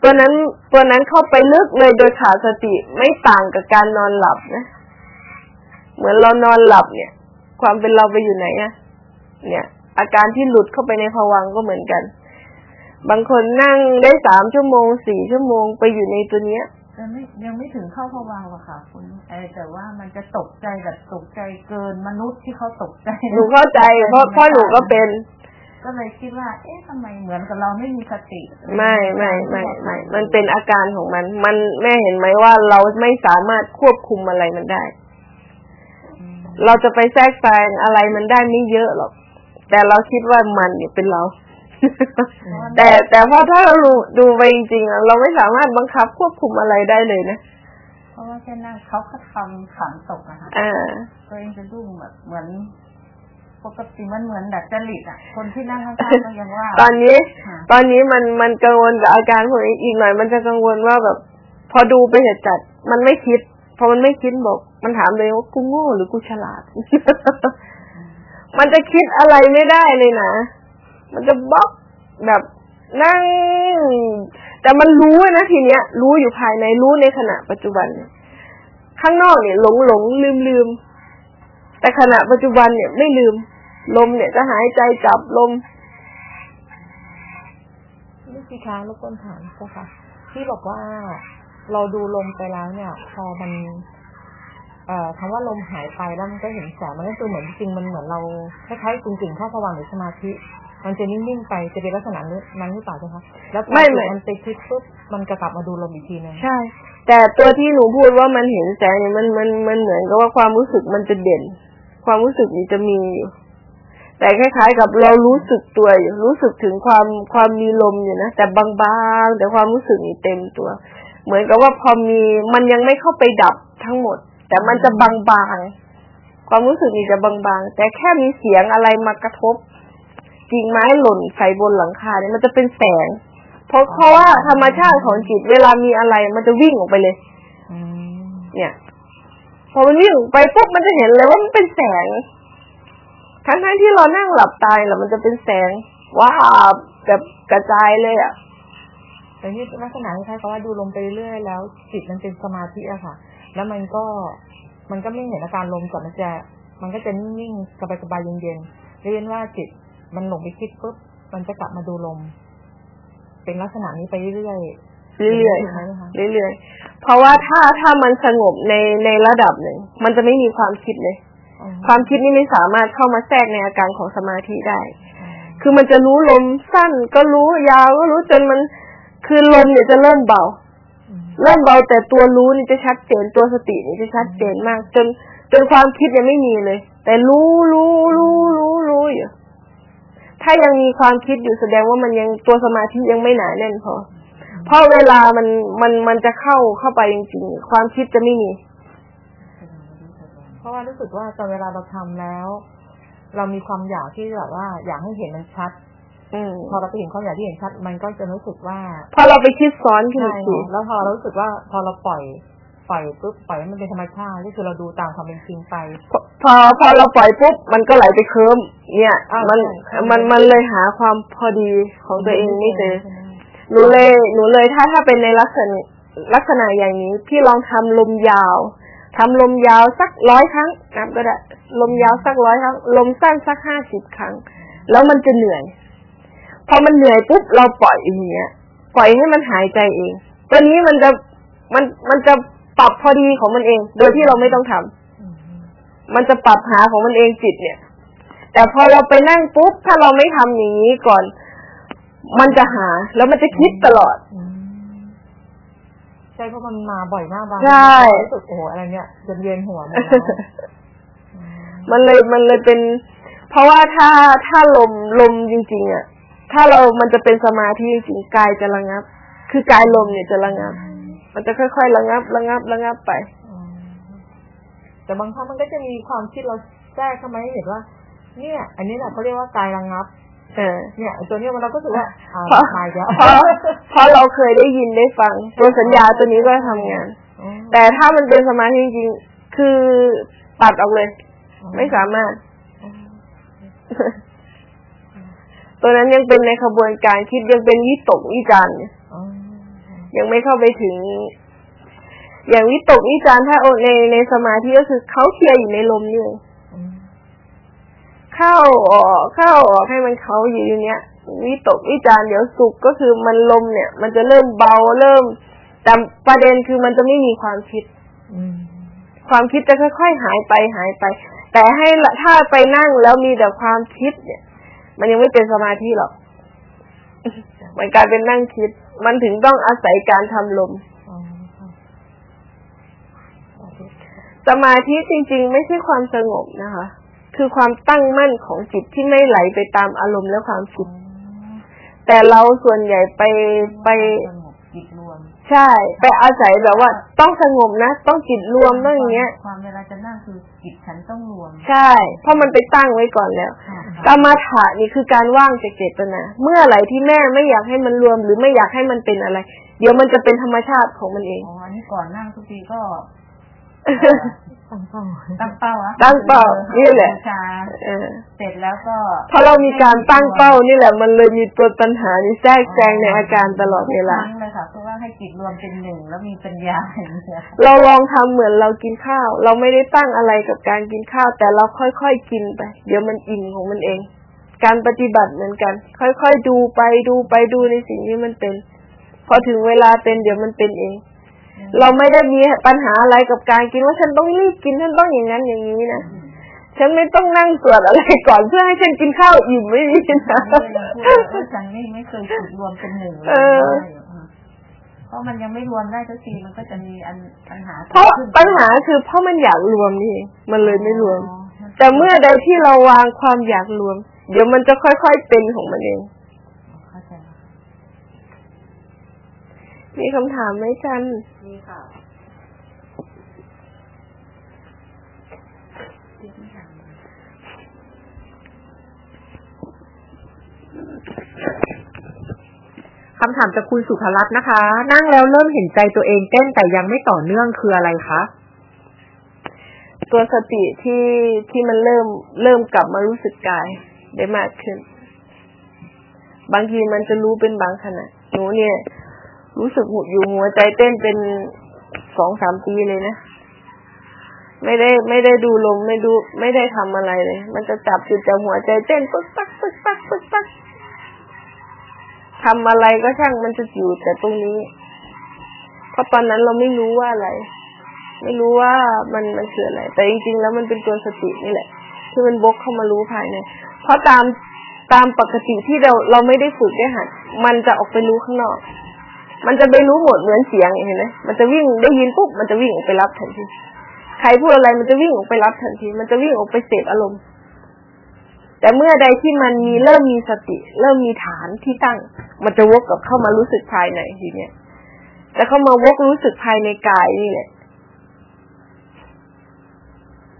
ตัวนั้นตัวนั้นเข้าไปลึกเลยโดยขาดสติไม่ต่างกับการนอนหลับนะ เหมือนเรานอนหลับเนี่ย ความเป็นเราไปอยู่ไหนอะเนี่ย อาการที่หลุดเข้าไปในภวังค์ก็เหมือนกัน บางคนนั่งได้สามชั่วโมงสี่ชั่วโมงไปอยู่ในตัวเนี้ยจะไม่ยังไม่ถึงเข้าพวังค์หรอกค่ะ คุณเออแต่ว่ามันจะตกใจแบบตกใจเกินมนุษย์ที่เขาตกใจหนูเข้าใจ เพราะเพราะหนูก็เป็น ก็เลยคิดว่า เอ๊ะทำไมเหมือนกับเราไม่มีสติ ไม่ไม่ไม่ไม่มันเป็นอาการของมัน มันแม่เห็นไหมว่าเราไม่สามารถควบคุมอะไรมันได้ เราจะไปแทรกแซงอะไรมันได้ไม่เยอะหรอก แต่เราคิดว่ามันเนี่ยเป็นเรา แต่แต่พอถ้าเราดูดูไปจริงๆอะเราไม่สามารถบังคับควบคุมอะไรได้เลยนะเพราะว่าแค่นั่งเขาก็ทำขันตกนะคะอ่าตัวเองจะดุ้งแบบเหมือนปกติมันเหมือนดัดจริตอะ คนที่นั่งข้างๆก็ยังว่า ตอนนี้ค่ะตอนนี้มันมันกังวลกับอาการพวกนี้อีกหน่อย มันจะกังวลว่าแบบ พอดูไปเหตุจัด มันไม่คิด พอมันไม่คิดบอก มันถามเลยว่ากูโง่หรือกูฉลาด มันจะคิดอะไรไม่ได้เลยนะ มันจะบล็อกแบบนั่ง แต่มันรู้นะทีเนี้ย รู้อยู่ภายในรู้ในขณะปัจจุบัน ข้างนอกเนี่ยหลงหลงลืมลืมแต่ขณะปัจจุบันเนี่ยไม่ลืม ลมเนี่ยจะหายใจจับลมนี่สิคะลูกต้นถามเจ้าค่ะที่บอกว่าเราดูลมไปแล้วเนี่ย พอมัน เอ่อคำว่าลมหายไปแล้วมันก็เห็นแสงมันก็คือเหมือนจริงมันเหมือนเราคล้ายๆกึ่งๆเข้าสว่างหรือสมาธิ มันจะนิ่งๆไปจะเป็นลักษณะนั้นหรือเปล่าเจ้าคะแล้วพอไม่จิตไม่มันไปคิดปุ๊บมันจะกลับมาดูลมอีกทีนึงใช่ แต่ตัวที่หนูพูดว่ามันเห็นแสงเนี่ยมันมันมันเหมือนกับว่าความรู้สึกมันจะเด่น ความรู้สึกนี่จะมีอยู่แต่คล้ายๆกับเรารู้สึกตัวอยู่รู้สึกถึงความความมีลมอยู่นะแต่บางๆ แต่ความรู้สึกนี่เต็มตัว เหมือนกับว่าพอมีมันยังไม่เข้าไปดับทั้งหมด แต่มันจะบางๆ ความรู้สึกนี่จะบางๆ แต่แค่มีเสียงอะไรมากระทบกิ่งไม้หล่นใส่บนหลังคาเนี่ยมันจะเป็นแสง เพราะเพราะว่าธรรมชาติของจิตเวลามีอะไรมันจะวิ่งออกไปเลยอืมเนี่ย พอมันวิ่งออกไปปุ๊บมันจะเห็นเลยว่ามันเป็นแสง ทั้งทั้งๆที่เรานั่งหลับตายแหละมันจะเป็นแสงว้าบแบบกระจายเลยอะแต่ที่ลักษณะคล้ายๆกับว่าดูลมไปเรื่อยๆแล้วจิตมันเป็นสมาธิอะค่ะ แล้วมันก็มันก็ไม่เห็นอาการลมก่อนมันจะมันก็จะนิ่งๆสบายๆเย็นๆเรียนว่าจิตมันหลงไปคิดปุ๊บมันจะกลับมาดูลม เป็นลักษณะนี้ไปเรื่อยเรื่อยถูกไหมคะๆเรื่อยๆเพราะว่าถ้าถ้ามันสงบในในระดับหนึ่ง มันจะไม่มีความคิดเลยอ๋อความคิดนี่ไม่สามารถเข้ามาแทรกในอาการของสมาธิได้ คือมันจะรู้ลมสั้นก็รู้ยาวก็รู้จนมัน คือลมเนี่ยจะเริ่มเบาอืม เริ่มเบาแต่ตัวรู้นี่จะชัดเจนตัวสตินี่จะชัดเจนมาก จนจนความคิดยังไม่มีเลย แต่รู้รู้รู้รู้รู้อยู่ถ้ายังมีความคิดอยู่แสดงว่ามันยังตัวสมาธิยังไม่หนาแน่นพอเพราะเวลามันมันมันจะเข้าเข้าไปจริงๆความคิดจะไม่มี เพราะว่ารู้สึกว่าตอนเวลาเราทำแล้ว เรามีความอยากที่แบบว่า อยากให้เห็นมันชัด พอเราไปเห็นความอยากที่เห็นชัด มันก็จะรู้สึกว่า พอเราไปคิดซ้อนขึ้นใช่อีกทีค่ะแล้วพอเรารู้สึกว่าพอเราปล่อยปล่อยปุ๊บปล่อยให้มันเป็นธรรมชาติก็คือเราดูตามความเป็นจริงไป พอพอพอเราปล่อยปุ๊บมันก็ไหลไปเคิมเนี่ยอ่ามัมันใช่มันมันเลยหาความพอดีของตัวเองไม่เจอใช่ไหมหนูเลยหนูเลยถ้าถ้าเป็นในลักษณะลักษณะอย่างนี้พี่ลองทำลมยาวทำลมยาวสักร้อยครั้งนับก็ได้ลมยาวสักร้อยครั้งลมสั้นสักห้าสิบครั้ง แล้วมันจะเหนื่อย พอมันเหนื่อยปุ๊บเราปล่อยอย่างเงี้ย ปล่อยให้มันหายใจเองตอนนี้มันจะมันมันจะปรับพอดีของมันเอง โดยที่เราไม่ต้องทำอืมมันจะปรับหาของมันเองจิตเนี่ย แต่พอเราไปนั่งปุ๊บถ้าเราไม่ทำอย่างนี้ก่อน มันจะหาแล้วมันจะคิดตลอดอืมใช่เพราะมันมาบ่อยมากบางใช่ทีรู้สึกโอ้โหอะไรเนี่ยจนเวียนหัวหมดแล้วอืมมันเลยมันเลยเป็น เพราะว่าถ้าถ้าลมลมจริง ๆ อะ ถ้าเรามันจะเป็นสมาธิจริงๆกายจะระงับ คือกายลมเนี่ยจะระงับ มันจะค่อยๆระงับระงับระงับไปอืมแต่บางครั้งมันก็จะมีความคิดเราแทรกเข้ามาให้เห็นว่า เนี่ย อันนี้แหละเขาเรียกว่ากายระงับเออเนี่ยไอ้ตัวเนี้ยมันเราก็รู้สึกว่าอ่าเพราะมาอีกแล้วเพราะเพราะเราเคยได้ยินได้ฟังตัวสัญญาตัวนี้ก็ทำงานอืมแต่ถ้ามันเป็นสมาธิจริงๆคือตัดออกเลย ไม่สามารถ ตัวนั้นยังเป็นในขบวนการคิดยังเป็นวิตกวิจารณ์อยู่อืมยังไม่เข้าไปถึง อย่างวิตกวิจารณ์ถ้าในในสมาธิก็คือเขาเคลียร์อยู่ในลมนี่เองอืมเข้าออกเข้าออกให้มันเขาอยู่ในเนี้ยวิตกวิจารณ์เดี๋ยวสุขก็คือมันลมเนี่ย มันจะเริ่มเบาเริ่มแต่ประเด็นคือมันจะไม่มีความคิดอืมความคิดจะค่อยๆหายไปหายไป แต่ให้ละถ้าไปนั่งแล้วมีแต่ความคิดเนี่ย มันยังไม่เป็นสมาธิหรอก มันกลายเป็นนั่งคิด มันถึงต้องอาศัยการทำลมอ๋อค่ะสมาธิจริง ๆ ไม่ใช่ความสงบนะคะ คือความตั้งมั่นของจิตที่ไม่ไหลไปตามอารมณ์และความคิด แต่เราส่วนใหญ่ไปไปสงบจิตรวมใช่ ไปอาศัยแบบว่า ต้องสงบนะ ต้องจิตรวมต้องอย่างเงี้ย ความเวลาจะนั่งคือจิตฉันต้องรวม ใช่ เพราะมันไปตั้งไว้ก่อนแล้วค่ะ กรรมฐานนี่คือการว่างจากเจตนา เมื่อไหร่ที่แม่ไม่อยากให้มันรวม หรือไม่อยากให้มันเป็นอะไร เดี๋ยวมันจะเป็นธรรมชาติของมันเองอ๋ออันนี้ก่อนนั่งทุกทีก็ ตั้งเป้าตั้งเป้าอะตั้งเป้า นี่แหละบูชาเออเสร็จแล้วก็พอเรามีการตั้งเป้านี่แหละ มันเลยมีตัวตัณหานี่แทรกแซงในอาการตลอดเวลาทุกครั้งเลยค่ะเพราะว่าให้จิตรวมเป็นหนึ่งแล้วมีปัญญาอย่างเงี้ยเราลองทำเหมือนเรากินข้าว เราไม่ได้ตั้งอะไรกับการกินข้าว แต่เราค่อยๆกินไป เดี๋ยวมันอิ่มของมันเอง การปฏิบัติเหมือนกัน ค่อยๆดูไปดูไปดูในสิ่งที่มันเป็น พอถึงเวลาเป็นเดี๋ยวมันเป็นเอง เราไม่ได้มีปัญหาอะไรกับการกินว่าฉันต้องรีบกินฉันต้องอย่างนั้นอย่างนี้นะฉันไม่ต้องนั่งสวดอะไรก่อนเพื่อให้ฉันกินข้าวอิ่มไม่มีนะพูดว่าฉันไม่ไม่เคยจิตรวมเป็นหนึ่งเลยเออเพราะมันยังไม่รวมได้สักทีมันก็จะมีอันปัญหา เพราะขึ้นปัญหาคือเพราะมันอยากรวมนี่เองมันเลยไม่รวมอ๋อแต่เมื่อใดที่เราวางความอยากรวม เดี๋ยวมันจะค่อยๆเป็นของมันเอง เข้าใจ มีคำถามไหมจันนี่ค่ะมคำถามจากคุณสุภรัตน์นะคะ นั่งแล้วเริ่มเห็นใจตัวเองเต้นแต่ยังไม่ต่อเนื่องคืออะไรคะตัวสติที่ที่มันเริ่มเริ่มกลับมารู้สึกกายได้มากขึ้น บางทีมันจะรู้เป็นบางขณะหนูเนี่ย รู้สึกหุอยู่หัวใจเต้นเป็นสองสามปีเลยนะ ไม่ได้ไม่ได้ดูลมไม่ดูไม่ได้ทำอะไรเลย มันจะจับจุดจับหัวใจเต้นปึ๊กปักปึ๊กปักปึ๊กปักทำอะไรก็ช่างมันจะอยู่แต่ตรงนี้ เพราะตอนนั้นเราไม่รู้ว่าอะไร ไม่รู้ว่ามันมันคืออะไร แต่จริงๆแล้วมันเป็นตัวสตินี่แหละ ที่มันบกเข้ามารู้ภายใน เพราะตามตามปกติที่เราเราไม่ได้ฝึกได้หัด มันจะออกไปรู้ข้างนอก มันจะไปรู้หมดเหมือนเสียงเห็นไหมมันจะวิ่งได้ยินปุ๊บมันจะวิ่งออกไปรับทันที ใครพูดอะไรมันจะวิ่งออกไปรับทันที มันจะวิ่งออกไปเสพอารมณ์ แต่เมื่อใดที่มันมีเริ่มมีสติ เริ่มมีฐานที่ตั้ง มันจะวกกับเข้ามารู้สึกภายในทีเนี้ยจะเข้ามาวกรู้สึกภายในกายนี่แหละ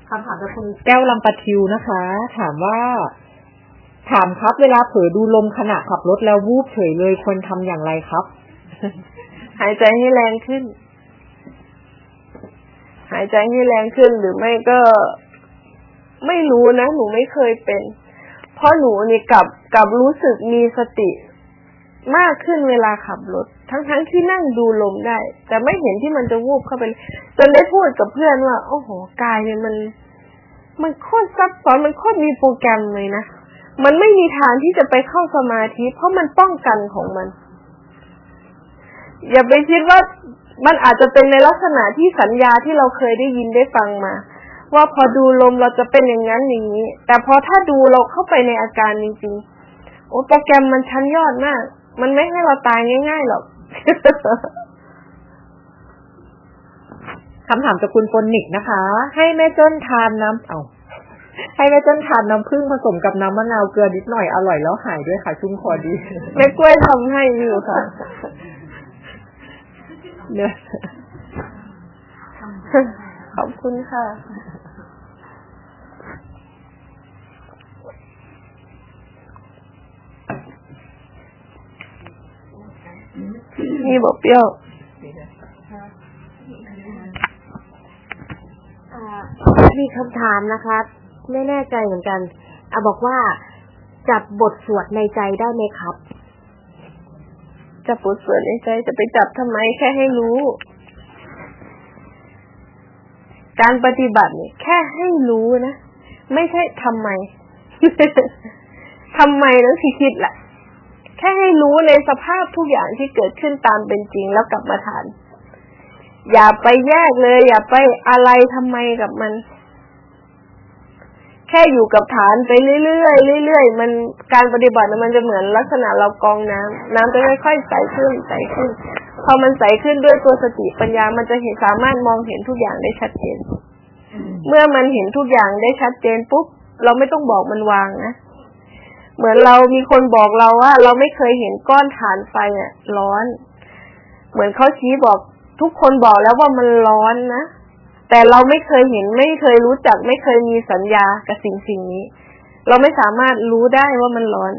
คำถามจากคุณแก้วลำปะทิวนะคะ ถามว่า ถามครับเวลาเผลอดูลมขณะขับรถแล้ววูบเฉยเลยควรทำอย่างไรครับ หายใจให้แรงขึ้น หายใจให้แรงขึ้นหรือไม่ก็ไม่รู้นะหนูไม่เคยเป็น เพราะหนูนี่กับกับรู้สึกมีสติมากขึ้นเวลาขับรถ ทั้งทั้งที่นั่งดูลมได้ แต่ไม่เห็นที่มันจะวูบเข้าไปจนได้พูดกับเพื่อนว่า โอ้โหกายเนี่ยมัน มันโคตรซับซ้อนมันโคตรมีโปรแกรมเลยนะมันไม่มีทางที่จะไปเข้าสมาธิ เพราะมันป้องกันของมัน อย่าไปคิดว่ามันอาจจะเป็นในลักษณะที่สัญญาที่เราเคยได้ยินได้ฟังมา ว่าพอดูลมเราจะเป็นอย่างนั้นอย่างนี้ แต่พอถ้าดูเราเข้าไปในอาการจริงๆโอ้โปรแกรมมันชั้นยอดมาก มันไม่ให้เราตายง่ายๆหรอกคำถามจากคุณฟนนิกนะคะ ให้แม่เจ้นทานน้ำเอาให้แม่เจ้นทานน้ำผึ้งผสมกับน้ำมะนาวเกลือนิดหน่อยอร่อยแล้วหายด้วยค่ะชุ่มคอดีแม่กล้วยทำให้อยู่ค่ะ เนี่ยขอบคุณค่ะมีบอกเปรี้ยวอ่ามีคำถามนะคะไม่แน่ใจเหมือนกันอะบอกว่าจับบทสวดในใจได้ไหมครับ จะปวดส่วนในใจจะไปจับทำไมแค่ให้รู้ การปฏิบัติเนี่ยแค่ให้รู้นะ ไม่ใช่ทำไมทำไมแล้วสิคิดแหละแค่ให้รู้ในสภาพทุกอย่างที่เกิดขึ้นตามเป็นจริงแล้วกลับมาฐาน อย่าไปแยกเลย อย่าไปอะไรทำไมกับมัน แค่อยู่กับฐานไปเรื่อยๆเรื่อยๆมันการปฏิบัติมันจะเหมือนลักษณะเรากองน้ำน้ำจะค่อยๆใสขึ้นใสขึ้น พอมันใสขึ้นด้วยตัวสติปัญญามันจะเห็นสามารถมองเห็นทุกอย่างได้ชัดเจน เมื่อมันเห็นทุกอย่างได้ชัดเจนปุ๊บเราไม่ต้องบอกมันวางนะเหมือนเรามีคนบอกเราว่า เราไม่เคยเห็นก้อนฐานไฟอะ ร้อน เหมือนเขาชี้บอกทุกคนบอกแล้วว่ามันร้อนนะ แต่เราไม่เคยเห็นไม่เคยรู้จัก ไม่เคยมีสัญญากับสิ่งสิ่งนี้ เราไม่สามารถรู้ได้ว่ามันร้อน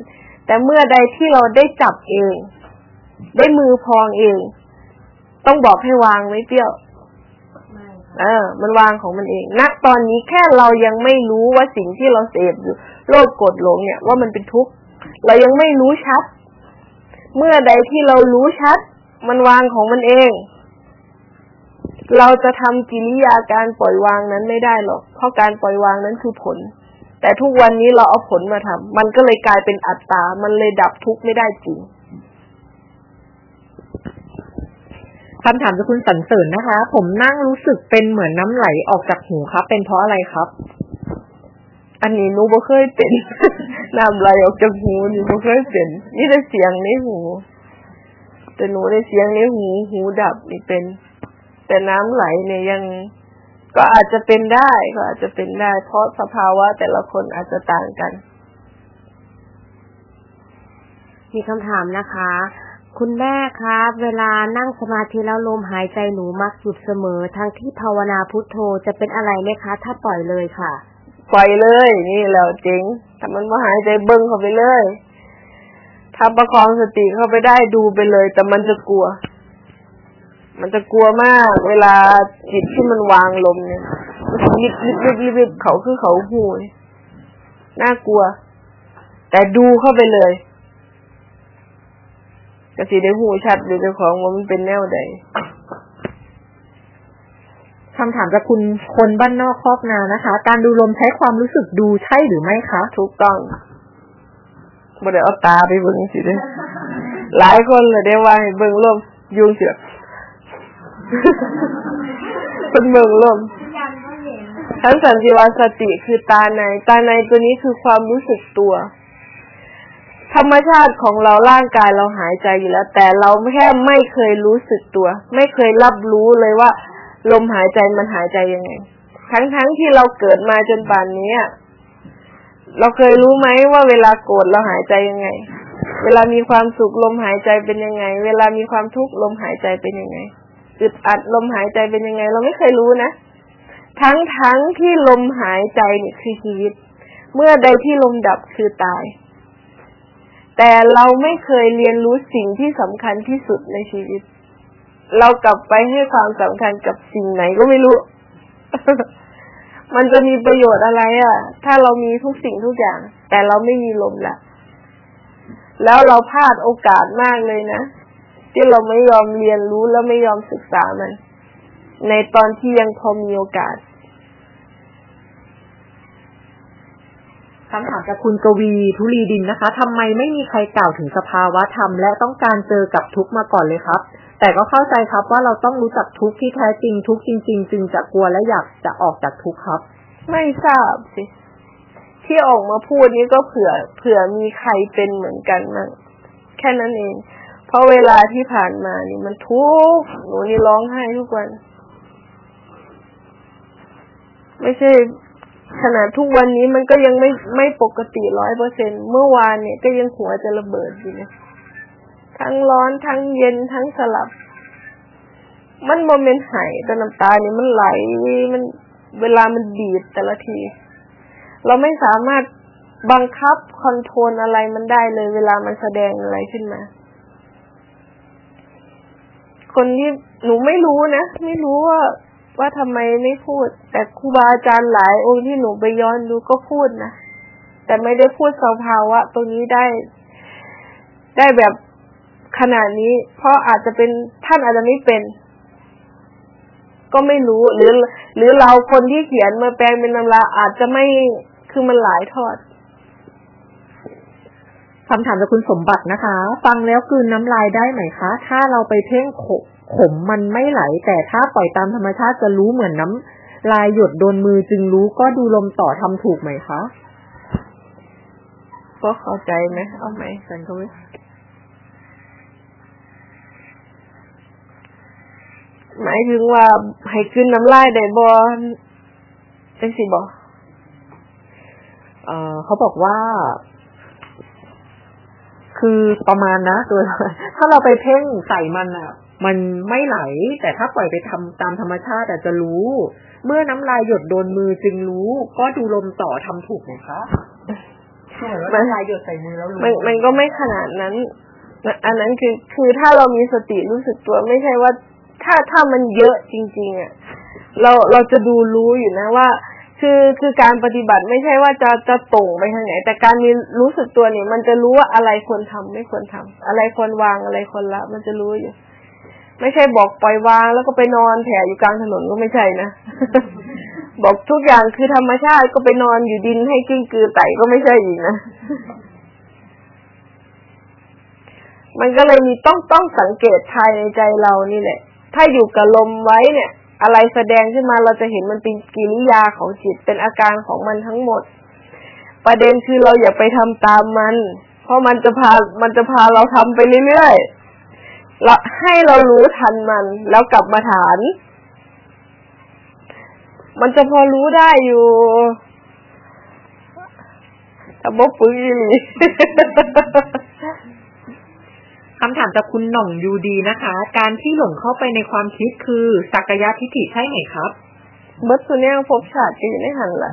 แต่เมื่อใดที่เราได้จับเอง ได้มือพองเอง ต้องบอกให้วางไว้เปรี้ยวเออ มันวางของมันเองณตอนนี้แค่เรายังไม่รู้ว่าสิ่งที่เราเสพอยู่โลภโกรธหลงเนี่ย ว่ามันเป็นทุกข์เรายังไม่รู้ชัด เมื่อใดที่เรารู้ชัด มันวางของมันเอง เราจะทำกิริยาการปล่อยวางนั้นไม่ได้หรอก เพราะการปล่อยวางนั้นคือผล แต่ทุกวันนี้เราเอาผลมาทำมันก็เลยกลายเป็นอัตตา มันเลยดับทุกข์ไม่ได้จริงคำถามจากคุณสันเสริญนะคะ ผมนั่งรู้สึกเป็นเหมือนน้ำไหลออกจากหูครับ เป็นเพราะอะไรครับ อันนี้หนูบ่เคยเป็น น้ำไหลออกจากหูนี่บ่เคยเป็นนี่ได้เสียงในหู แต่หนูได้เสียงในหู หูดับนี่เป็น แต่น้ำไหลเนี่ยยังก็อาจจะเป็นได้ก็อาจจะเป็นได้ เพราะสภาวะแต่ละคนอาจจะต่างกัน มีคำถามนะคะ คุณแม่ครับ เวลานั่งสมาธิแล้วลมหายใจหนูมักหยุดเสมอ ทั้งที่ภาวนาพุทโธจะเป็นอะไรไหมคะ ถ้าปล่อยเลยค่ะ ปล่อยเลย นี่แหล้วจริงถ้ามันมาหายใจเบิ้งเข้าไปเลยถถ้าประคองสติเข้าไปได้ดูไปเลย แต่มันจะกลัว มันจะกลัวมาก เวลาจิตที่มันวางลมเนี่ยริบริบริบริบริบเขาคือเขาหูน่ากลัว แต่ดูเข้าไปเลยก็สิได้หูชัดดูเจ้าของว่ามันเป็นแนวใดคำถามจากคุณคนบ้านนอกคอกนานะคะ การดูลมใช้ความรู้สึกดูใช่หรือไม่คะถูกต้องบ่ได้เอาตาไปเบิ่งสิเด้อหลายคนเลยได้ว่าให้เบิ่งลมยุงเสือก เป็นเบิ่งลมยังก็เห็นทั้งสันติวาสติคือตาใน ตาในตัวนี้คือความรู้สึกตัว ธรรมชาติของเราร่างกายเราหายใจอยู่แล้ว แต่เราแค่ไม่เคยรู้สึกตัว ไม่เคยรับรู้เลยว่า ลมหายใจมันหายใจยังไง ทั้งๆทที่เราเกิดมาจนป่านนี้อะเราเคยรู้ไหมว่าเวลาโกรธเราหายใจยังไง เวลามีความสุขลมหายใจเป็นยังไง เวลามีความทุกข์ลมหายใจเป็นยังไง อึดอัดลมหายใจเป็นยังไง เราไม่เคยรู้นะ ทั้งทั้งที่ลมหายใจนี่คือชีวิต เมื่อใดที่ลมดับคือตาย แต่เราไม่เคยเรียนรู้สิ่งที่สำคัญที่สุดในชีวิต เรากลับไปให้ความสำคัญกับสิ่งไหนก็ไม่รู้ มันจะมีประโยชน์อะไรอะ ถ้าเรามีทุกสิ่งทุกอย่าง แต่เราไม่มีลมละแล้วเราพลาดโอกาสมากเลยนะ ที่เราไม่ยอมเรียนรู้แล้วไม่ยอมศึกษามัน ในตอนที่ยังพอมีโอกาสคำถามจากคุณกวีทุลีดินนะคะทำไมไม่มีใครกล่าวถึงสภาวะธรรมและต้องการเจอกับทุกข์มาก่อนเลยครับ แต่ก็เข้าใจครับว่าเราต้องรู้จักทุกข์ที่แท้จริงทุกข์จริง ๆ จึงจะกลัวและอยากจะออกจากทุกข์ครับ ไม่ทราบสิ ที่ออกมาพูดนี้ก็เผื่อเผื่อมีใครเป็นเหมือนกันมั้งแค่นั้นเอง เพราะเวลาที่ผ่านมานี่มันทุกข์หนูนี่ร้องไห้ทุกวัน ไม่ใช่ขนาดทุกวันนี้มันก็ยังไม่ไม่ปกติร้อยเปอร์เซ็นเมื่อวานเนี่ยก็ยังหัวจะระเบิดอยู่เลยทั้งร้อนทั้งเย็นทั้งสลับ มันโมเมนต์หายแต่น้ำตานี่มันไหลมันเวลามันบีบแต่ละที เราไม่สามารถบังคับคอนโทรลอะไรมันได้เลย เวลามันแสดงอะไรขึ้นมา คนที่หนูไม่รู้นะไม่รู้ว่าว่าทำไมไม่พูด แต่ครูบาอาจารย์หลายองค์ที่หนูไปย้อนดูก็พูดนะแต่ไม่ได้พูดสภาวะตรงนี้ได้ ได้แบบขนาดนี้ เพราะอาจจะเป็นท่านอาจจะไม่เป็น ก็ไม่รู้หรือ หรือเราคนที่เขียนมาแปลงเป็นตำราอาจจะไม่คือมันหลายทอด คำถามจากคุณสมบัตินะคะ ฟังแล้วคืนน้ำลายได้ไหมคะ ถ้าเราไปเพ่งขมขมมันไม่ไหล แต่ถ้าปล่อยตามธรรมชาติจะรู้เหมือนน้ำลายหยดโดนมือจึงรู้ก็ดูลมต่อทำถูกไหมคะ ก็เข้าใจไหมเอาไหมสันเขาไว้หมายถึงว่าให้ขึ้นน้ำลายได้บอจังสิบอเออเขาบอกว่า คือประมาณนะตัวถ้าเราไปเพ่งใส่มันอะมันไม่ไหล แต่ถ้าปล่อยไปทำตามธรรมชาติอาจจะรู้ เมื่อน้ำลายหยดโดนมือจึงรู้ ก็ดูลมต่อทำถูกไหมคะเหมือนว่าน้ำลายหยดใส่มือแล้วรู้มันมันก็ไม่ขนาดนั้น อันนั้นคือคือถ้าเรามีสติรู้สึกตัวไม่ใช่ว่าถ้าถ้ามันเยอะจริง ๆ อะ เราเราจะดูรู้อยู่นะว่า คือคือการปฏิบัติไม่ใช่ว่าจะจะตรงไปทางไหน แต่การมีรู้สึกตัวเนี่ย มันจะรู้ว่าอะไรควรทำไม่ควรทำอะไรควรวางอะไรควรละ มันจะรู้อยู่ ไม่ใช่บอกปล่อยวางแล้วก็ไปนอนแผ่อยู่กลางถนนก็ไม่ใช่นะบอกทุกอย่างคือธรรมชาติก็ไปนอนอยู่ดินให้กิ้งกือไต่ก็ไม่ใช่อีกนะมันก็เลยมีต้องต้องสังเกตภายในใจเรานี่แหละ ถ้าอยู่กับลมไว้เนี่ย อะไรแสดงขึ้นมาเราจะเห็นมันเป็นกิริยาของจิตเป็นอาการของมันทั้งหมด ประเด็นคือเราอย่าไปทำตามมัน เพราะมันจะพามันจะพาเราทำไปเรื่อยๆเราให้เรารู้ทันมัน แล้วกลับมาฐาน มันจะพอรู้ได้อยู่แต่บ่ปื้ออีหลี คำถามจากคุณหน่องยูดีนะคะ การที่หลงเข้าไปในความคิดคือสักยะทิฏฐิใช่ไหมครับเบิร์ตตัวเนี้ยภพชาติก็อยู่ในหันละ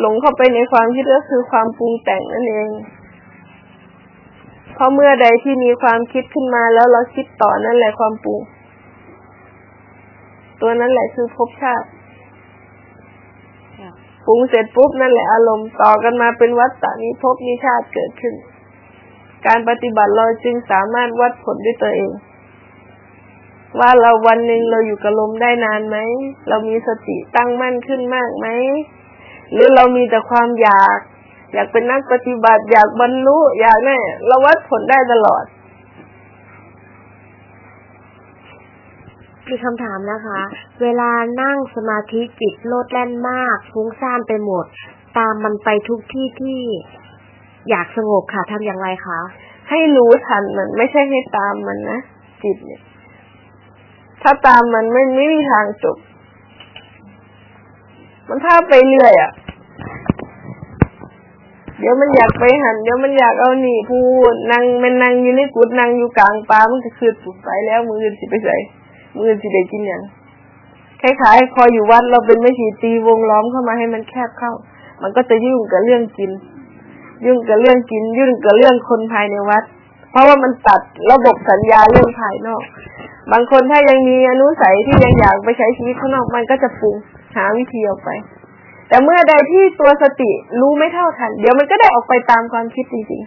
หลงเข้าไปในความคิดก็คือความปรุงแต่งนั่นเอง เพราะเมื่อใดที่มีความคิดขึ้นมาแล้วเราคิดต่อนั่นแหละความปรุง ตัวนั้นแหละคือภพชาติปรุงเสร็จปุ๊บนั่นแหละอารมณ์ต่อกันมาเป็นวัฏฏะนี้ภพนี้ชาติเกิดขึ้น การปฏิบัติเราจึงสามารถวัดผลด้วยตัวเอง ว่าเราวันหนึ่งเราอยู่กับลมได้นานไหม เรามีสติตั้งมั่นขึ้นมากไหม หรือเรามีแต่ความอยาก อยากเป็นนักปฏิบัติ อยากบรรลุอยากแน่เราวัดผลได้ตลอดมีคำถามนะคะ เวลานั่งสมาธิจิตโลดแล่นมากฟุ้งซ่านไปหมด ตามมันไปทุกที่ที่ อยากสงบค่ะทำอย่างไรคะให้รู้ทันมันไม่ใช่ให้ตามมันนะจิตเนี่ย ถ้าตามมันไม่ไม่มีทางจบ มันถ้าไปเรื่อยอะ่ะ เดี๋ยวมันอยากไปหัน เดี๋ยวมันอยากเอาหนีพูดนั่งมันนั่งอยู่ในกุดนั่งอยู่กลางป่ามันก็คือปุดไปแล้วมือสิไปใส่มือสิได้กินอย่างคล้ายๆพออยู่วัดเราเป็นไม่ฉีตีวงล้อมเข้ามาให้มันแคบเข้า มันก็จะยุ่งกับเรื่องกิน ยุ่งกับเรื่องกิน ยุ่งกับเรื่องคนภายในวัด เพราะว่ามันตัดระบบสัญญาเรื่องภายนอก บางคนถ้ายังมีอนุสัยที่ยังอยากไปใช้ชีวิตข้างนอกมันก็จะปรุงหาวิธีออกไป แต่เมื่อใดที่ตัวสติรู้ไม่เท่าทัน เดี๋ยวมันก็ได้ออกไปตามความคิดจริง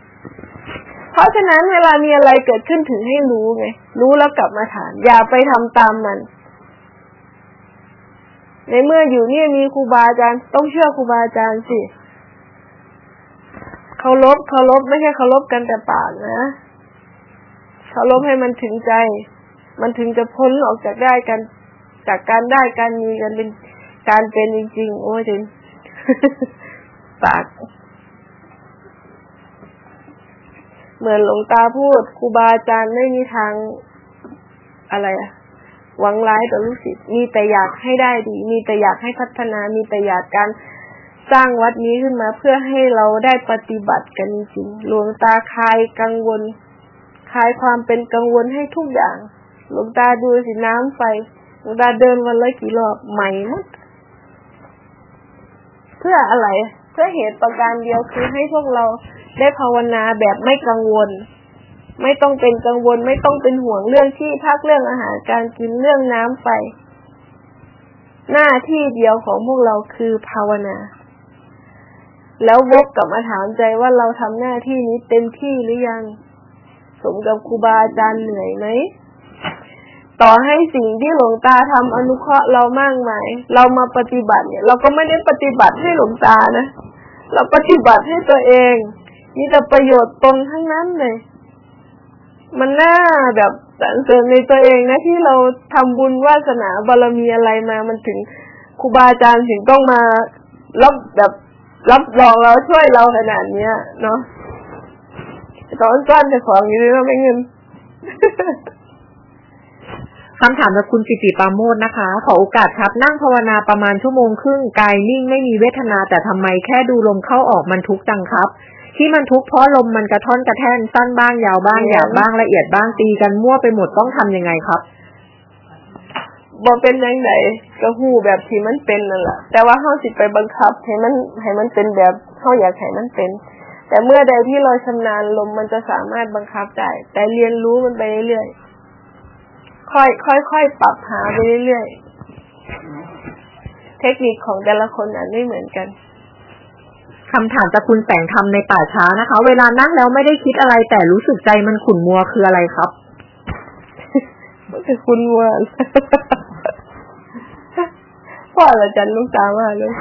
ๆ เพราะฉะนั้นเวลามีอะไรเกิดขึ้นถึงให้รู้ไง รู้แล้วกลับมาถามอย่าไปทำตามมันในเมื่ออยู่เนี่ยมีครูบาอาจารย์ต้องเชื่อครูบาอาจารย์สิ เคารพเคารพไม่ใช่เคารพกันแต่ปากนะเคารพให้มันถึงใจ มันถึงจะพ้นออกจากได้กัน จากการได้การมีกันเป็นการเป็นจริงๆ โอ้ยถึงปาก เหมือนหลวงตาพูดครูบาอาจารย์ไม่มีทางอะไรอะหวังร้ายต่อลูกศิษย์มีแต่อยากให้ได้ดี มีแต่อยากให้พัฒนา มีแต่อยากการ สร้างวัดนี้ขึ้นมาเพื่อให้เราได้ปฏิบัติกันจริงหลวงตาคลายกังวลคลายความเป็นกังวลให้ทุกอย่าง หลวงตาดูสิน้ำไฟหลวงตาเดินวันละกี่รอบใหม่หมดเพื่ออะไร เพื่อเหตุประการเดียวคือให้พวกเราได้ภาวนาแบบไม่กังวล ไม่ต้องเป็นกังวล ไม่ต้องเป็นห่วงเรื่องที่พักเรื่องอาหารการกินเรื่องน้ำไฟ หน้าที่เดียวของพวกเราคือภาวนา แล้ววกกลับมาถามใจว่าเราทำหน้าที่นี้เต็มที่หรือยัง สมกับครูบาอาจารย์เหนื่อยไหมต่อให้สิ่งที่หลวงตาทำอนุเคราะห์เรามากมาย เรามาปฏิบัติเนี่ย เราก็ไม่ได้ปฏิบัติให้หลวงตานะ เราปฏิบัติให้ตัวเอง มีแต่ประโยชน์ตนทั้งนั้นเลย มันน่าแบบสรรเสริญในตัวเองนะที่เราทำบุญวาสนาบารมีอะไรมามันถึงครูบาอาจารย์ถึงต้องมารับแบบ รับรองเราช่วยเราขนาดเนี้ย เนาะตอนก้นแต่ของอยู่ด้วยไม่เงินคำถามจากคุณสิติปาโมดนะคะ ขอโอกาสครับนั่งภาวนาประมาณชั่วโมงครึ่งกายนิ่งไม่มีเวทนาแต่ทำไมแค่ดูลมเข้าออกมันทุกข์จังครับ ที่มันทุกข์เพราะลมมันกระท่อนกระแท่นสั้นบ้างยาวบ้างหยาบบ้างละเอียดบ้างตีกันมั่วไปหมดต้องทำยังไงครับ บ่เป็นยังไงก็ฮู้แบบที่มันเป็นนั่นแหละแต่ว่าเฮาสิไปบังคับให้มันให้มันเป็นแบบเฮาอยากให้มันเป็น แต่เมื่อใดที่เราชำนาญลมมันจะสามารถบังคับได้ แต่เรียนรู้มันไปเรื่อยๆ ค่อยค่อยค่อยปรับหาไปเรื่อยๆ เทคนิคของแต่ละคนอันไม่เหมือนกันคำถามจากคุณแสงธรรมในป่าช้านะคะ เวลานั่งแล้วไม่ได้คิดอะไรแต่รู้สึกใจมันขุ่นมัวคืออะไรครับ มันคือคุณวัวพ่อละจันลูกตามาเลย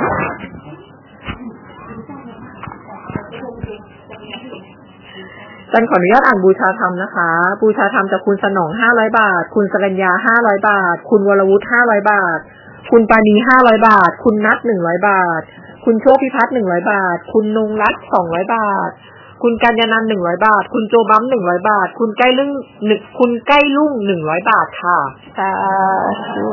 จันขออนุญาตอ่านบูชาธรรมนะคะ บูชาธรรมจากคุณสนองห้าร้อยบาท คุณสรัญญาห้าร้อยบาท คุณวรวุฒิห้าร้อยบาท คุณปานีห้าร้อยบาท คุณนัทหนึ่งร้อยบาท คุณโชคพิพัฒน์หนึ่งร้อยบาท คุณนงรัตสองร้อยบาท คุณกัญญานันหนึ่งร้อยบาท คุณโจบัมหนึ่งร้อยบาท คุณใกล้ลุ่งหนึ่งคุณใกล้ลุ่งหนึ่งร้อยบาทค่ะสาธุ